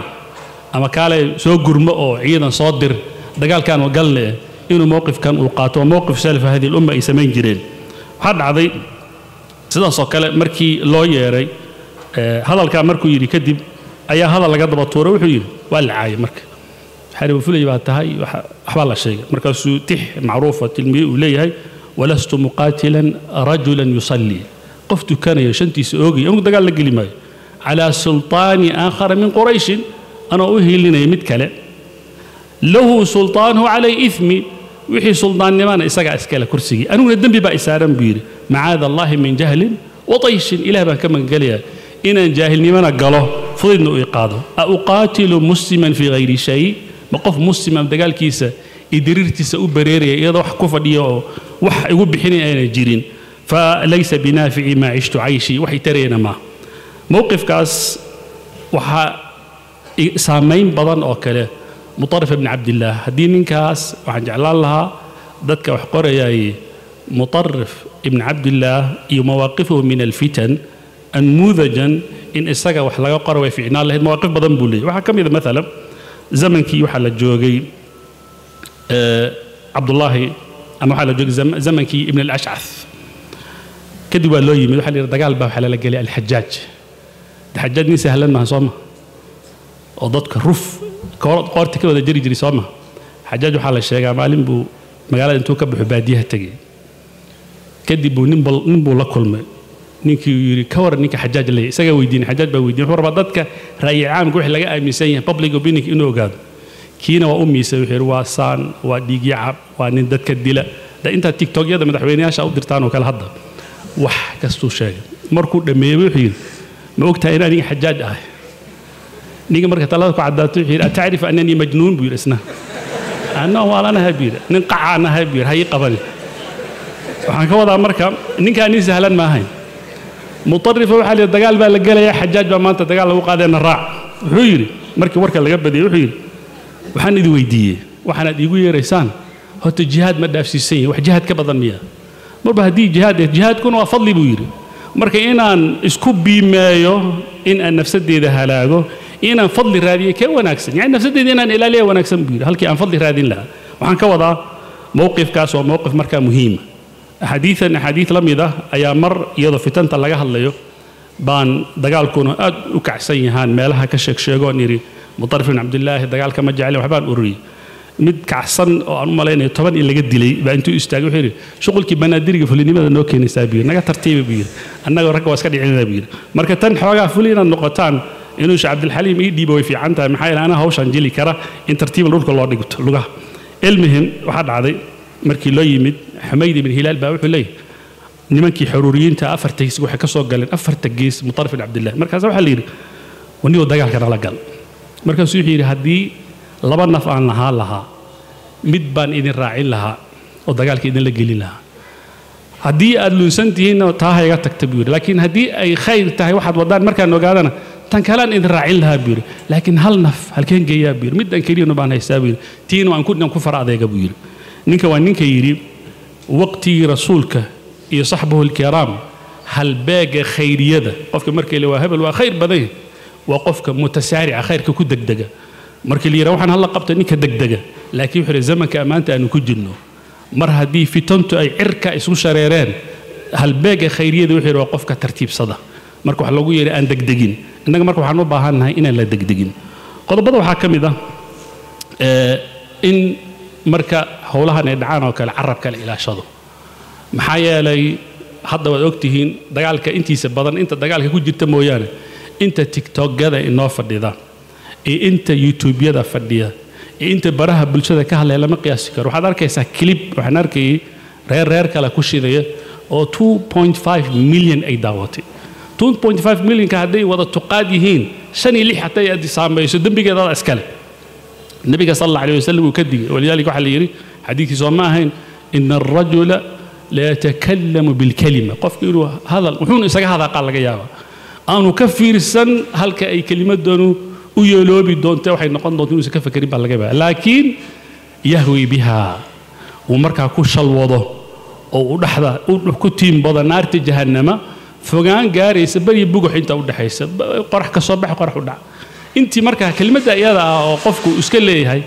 ama kaalay soo gurmo oo ciidan soo dir dagaalkan waa galne inuu mowqifkan uu qaato. Waa mowqif salafa hadihi lumma ay samayn jireen. Waxaa dhacday sidaasoo kale markii loo yeeray hadalkaa markuu yidhi kadib ayaa hadal laga daba tuuray wuxuu yidhi waa la caayay marka. Xaribu fulay baa tahay waxbaa la sheegay. Markaasuu tix macruufa tilmiye uu leeyahay walastu muqaatilan rajulan yusallii qof tukanaya shantiisa oogaya anugu dagaal la geli maayo calaa sulطaani aakhara min qurayshin anoo u hiilinaya mid kale lahu sulطaanuhu calay ismi wixii suldaannimana isagaa iskale kursigii aniguna dembi baa isaaran buu yidhi macaada allahi min jahlin watayshin ilah baan ka magangelayaa inaan jaahilnimana galo fudaydna u iqaado a uqaatilu musliman fii hayri shay ma qof muslima dagaalkiisa iyo diriirtiisa u bareeraya iyadoo wax ku fadhiya oo wax igu bixinaya ayna jirin. Falaysa binaafici maa cishtu cayshi waxay tarayana maa mowqifkaas waxaa saamayn badan oo kale. Muطarif ibni cabdillaah haddii ninkaas waxaan jeclaan lahaa dadka wax qorayaaye muطarif ibni cabdillaah iyo mawaaqifuhu min alfitan anmuudajan in isaga wax laga qoro way fiicnaan lahayd. Mawaaqif badan buu leeyay waxaa ka mida maalan zamankii waxaa la joogay cabdullaahi ama waxaa la joogay zamankii ibn alashcath kadib waa loo yimid waxaa la yidhi dagaal baa waxaa lala gelay alxajaaj xajaaj nin sahlan maaha soo ma oo dadka ruf qoorta ka wada jari jiray soo ma xajaaj waxaa la sheegaa maalin buu magaalada intuu ka baxo baadiyaha tegay kadib buu nin buu la kulmay ninkii uu yidhi ka waran ninka xajaaj leeyahy isagaa weydiinay xajaaj baa weydiinay wuxuu rabaa dadka ra'yi caamka wixii laga aaminsan yahay public opinion inuu ogaado kiina waa u miisay wuxuu yidhi waa saan waa dhiigyacab waa nin dadka dila. Da intaad tiktokyada madaxweynayaasha u dirtaan oo kale hadda. Wax kastuu sheegay. Markuu dhammeeyey wuxuu yidhi ma ogtahay in aniga xajaaj ahay? Ninka marka talada ku caddaato wuxuu yidhi atacrif annanii majnuun? buu yidhi isna. Anna waalanahay buu yidhi nin qacaanahay buu yidhi ha ii waxaan ka wadaa marka ninkaa nin sahlan ma ahayn. Muطarifa waxaa la yidhi dagaal baa la gelaya xajaaj baa maanta dagaal lagu qaadayna raac. Wuxuu yidhi markii warka laga badiyey wuxuu yidhi waxaan idin weydiiyey waxaanaad iigu yeeraysaan horta jihaad ma dhaafsiisan yahay wax jihaad ka badan miya. Marba haddii jihaad jihaadkuna waa fadli buu yidhi. Marka inaan isku biimeeyo in aan nafsadeeda halaago inaan fadli raadiyo kee wanaagsan? Yani nafsadeeda inaan ilaaliya wanaagsan buu yidhi halkii aan fadli raadin lahaa. Waxaan ka wadaa mowqifkaas waa mowqif markaa muhiima axaadiidan axaadiid la mid ah ayaa mar iyadoo fitanta laga hadlayo baan dagaalkuna aad u kacsan yahaan meelaha ka sheeg sheegoon yidhi mutarif bin cabdillaahi dagaalka ma jeclen waxbaan ururiyey mid kacsan oo aan u malaynayo toban in laga dilay baa intuu istaagay wuxuu yidhi shuqulkii banaadiriga fulinimada noo keenaysaa buu yidhi. Naga tartiiba buu yidhi. Annagoo ragga waa iska dhicinayna buu yidhi. Marka tan xoogaa fuli inaad noqotaan inuu sheekh cabdilxaliim ii dhiibo way fiican tahay. Maxaa yeele anaa hawshaan jeli kara in tartiiba dhulka loo dhigto lugaha. Ilmihim waxaa dhacday markii loo yimid xumayd ibn hilaal baa wuxuu leeyahy nimankii xuruuriyiinta afarta gees waxay ka soo galeen afarta gees mutarif bin cabdillahi markaas waxaa la yidhi wanigoo dagaalka nala gal markaasuu wuxuu yidhi haddii laba naf aan lahaan lahaa mid baan idin raacin lahaa oo dagaalka idinla gelin lahaa. Haddii aad luunsan tihiinna taa ha iga tagta buu yidhi. Laakiin haddii ay khayr tahay waxaad wadaan markaan ogaadana tan kalean idin raacin lahaa buu yidhi. Laakiin hal naf halkeen geeyaa buu yidhi. Midaan keliyanu baan haystaa buu yidhi. Tiina waan ku ku fara adeega buu yidhi. Ninka waa ninka yidhi waqtigii rasuulka iyo saxbahu alkiraam halbeega khayriyada. Qofka markay le waa hebel waa khayr badan yahay waa qofka mutasaarica khayrka ku degdega. Markii la yidhaha waxaan halla qabta ninka degdega. Laakiin wuxuu yidhi zamanka ammaanta aanu ku jirno. Mar haddii fitantu ay cirka isu shareereen halbeega khayriyada wuxuu yidhi waa qofka tartiibsada. Marka wax lagu yeedhi aan degdegin. Innaga marka waxaan u baahannahay inaan la degdegin. Qodobada waxaa ka mid ah in marka howlahan ay dhacaan oo kale carabka la ilaashado. Maxaa yeelay hadda waad ogtihiin dagaalka intiisa badan inta dagaalka ku jirta mooyaane inta tiktokada inoo fadhida iyo inta youtubeyada fadhiya iyo inta baraha bulshada ka hadlaya lama qiyaasi karo. Waxaad arkaysaa clip waxaan arkayay reer reer kale ku shidaya oo 2.5 milyan ay daawatay. 2.5 milyanka hadday wada tuqaad yihiin shan iyo lix haday aad saamayso dembigeedada iskale nabiga sal alla alay wasalam uu ka digay walidaalika waxaa la yidhi xadiidkiisoo ma ahayn ina arajula layatakallamu bilkalima qofku inuu hadal wuxuuna isaga hadaqaa laga yaaba aanu ka fiirsan halka ay kelimadoonu u yeeloobi doonte waxay noqon doonto inuusan ka fekerin baa laga yaaba laakiin yahwi biha uu markaa ku shalwado oo u dhexda ku tiimbado naarta jahannama fogaan gaaraysa beri bugux inta u dhexaysa qorax ka soo bax qorax u dhac intii markaa kelimadda iyada ah oo qofku iska leeyahay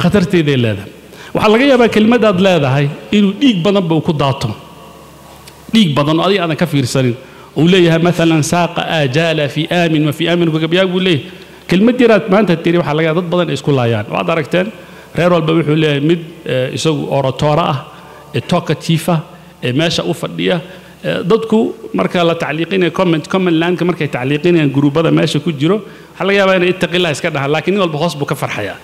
khatarteeday leedahay. Waxaa laga yaabaa kelimadaad leedahay inuu dhiig badanba uu ku daato. Dhiig badan oo adiga aadan ka fiirsanin uu leeyahay maalan saaqa aajaala fi aamin wa fi aamin. Kugabyaag buu leeyahay. Kelmad yaraad maanta tiri waxaa laga dad badan ay isku laayaan. Waad aragteen reer walba wuxuu leeyahay mid isagu oratooro ah ee talkative ah ee meesha u fadhiya. Dadku marka la tacliiqinaya comment comment landka markay tacliiqinayaan gruubada meesha ku jiro waxaa laga yaabaa inay ittaqillah iska dhahaan laakiin nin walba hoos buu ka farxayaa.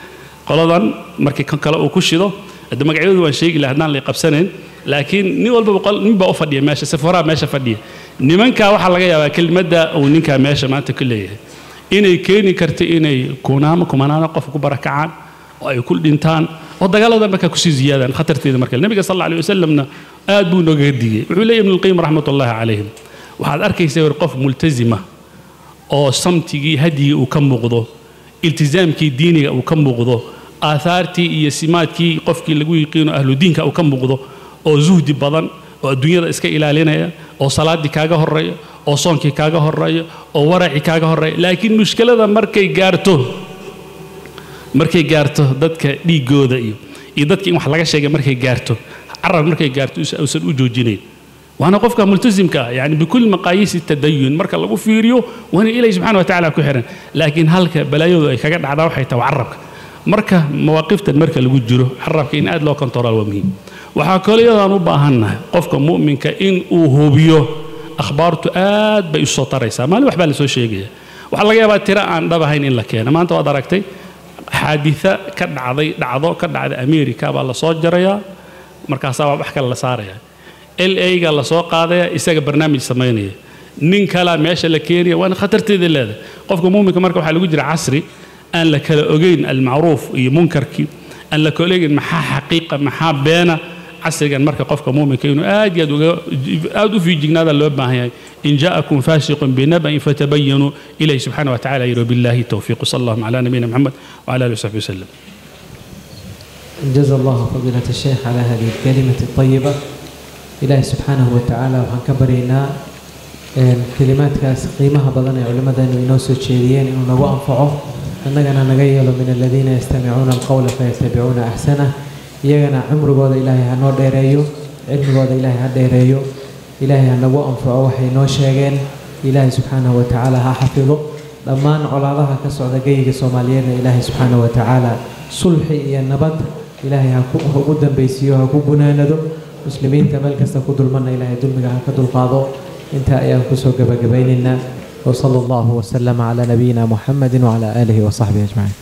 Qoladan markii kan kale uu ku shido hadda magacyadu waan sheegi lahaa haddaan lay qabsanayn laakiin nin walbaba nin baa u fadhiya meesha safaraa meesha fadhiya. Nimankaa waxaa laga yaabaa kelimadda uu ninkaa meesha maanta ku leeyahay. Inay keeni karto inay kunaamo kumanaano qof ku barakacaan oo ay ku dhintaan oo dagaalada markaa ku sii ziyaadaan khatarteeda marka. Nabiga sal alla alay wasalamna aad buu noogaga digay wuxuu leeyahy ibnu lqayim raxmat ullahi calayhim waxaad arkaysa war qof multazima oo samtigii hadyigii uu ka muuqdo iltizaamkii diiniga uu ka muuqdo aahaartii iyo simaadkii qofkii lagu yiqiino ahludiinka uu ka muuqdo oo zuhdi badan oo adduunyada iska ilaalinaya oo salaaddii kaaga horreeya oo soonkii kaaga horreeya oo waracii kaaga horreeya laakiin mushkilada markay gaarto markay gaarto dadka dhiigooda iyo iyo dadka in wax laga sheegay markay gaarto carab markay gaarto uusan u joojinayn. Waana qofka multasimka ah yani bikulli maqaayiisi tadayun marka lagu fiiriyo waana ilahi subxana wa tacaala ku xiran. Laakiin halka balaayadu ay kaga dhacdaa waxay tahay waa carabka marka mawaaqiftan marka lagu jiro carabka in aad loo kontarool waa muhiim waxaa kaloo iyadaan u baahannahay qofka mu'minka in uu hubiyo akhbaartu aad bay isu soo taraysaa. Maalin waxbaa la soo sheegaya. Waxaa laga yaabaa tiro aan dhab ahayn in la keeno. Maanta waad aragtay xaaditha ka dhacday dhacdo ka dhacday america baa la soo jarayaa markaasaa waa wax kale la saaraya. L a-ga la soo qaadaya isaga barnaamij samaynaya. Nin kalaa meesha la keenaya waana khatarteeda leedahay. Qofka muuminka marka waxaa lagu jira casri aan la kala ogeyn almacruuf iyo munkarkii aan la kala ogeyn maxaa xaqiiqa maxaa beena casrigan marka qofka muuminka inuu aad iyo aad u fiijignaada loo baahan yahay in jaakum faasiqun binaba'in fatabayanuu ilahi subxana wa tacala yidhi wbillahi towfiiq sal allahuma cala nabiyina moxamed wcala alihi wsaxbi wasalam jaza allahu fadiilat sheekh cala hadihi alkalimati ayiba ilaahi subxaanahu wa tacaala waxaan ka baryaynaa kelimaadkaas qiimaha badan ee culimmadeennu inoo soo jeediyeen inuu nagu anfaco. Innagana naga yeelo min aladiina yastamicuuna alqowla fayatabicuuna axsanah iyagana cumrigooda ilaahay ha noo dheereeyo cilmigooda ilaahay ha dheereeyo ilaahay ha nagu anfaco waxay noo sheegeen ilaahay subxaanahu wa tacaala ha xafido dhammaan colaadaha ka socda geyiga soomaaliyeedna ilaahay subxaanahu wa tacaala sulxi iyo nabad ilaahay ha ugu dambaysiiyo ha ku gunaanado muslimiinta meel kasta ku dulmana ilaahay dulmiga ha ka dulqaado intaa ayaan kusoo gabagabaynaynaa وصلى الله وسلم على نبينا محمد وعلى آله وصحبه أجمعين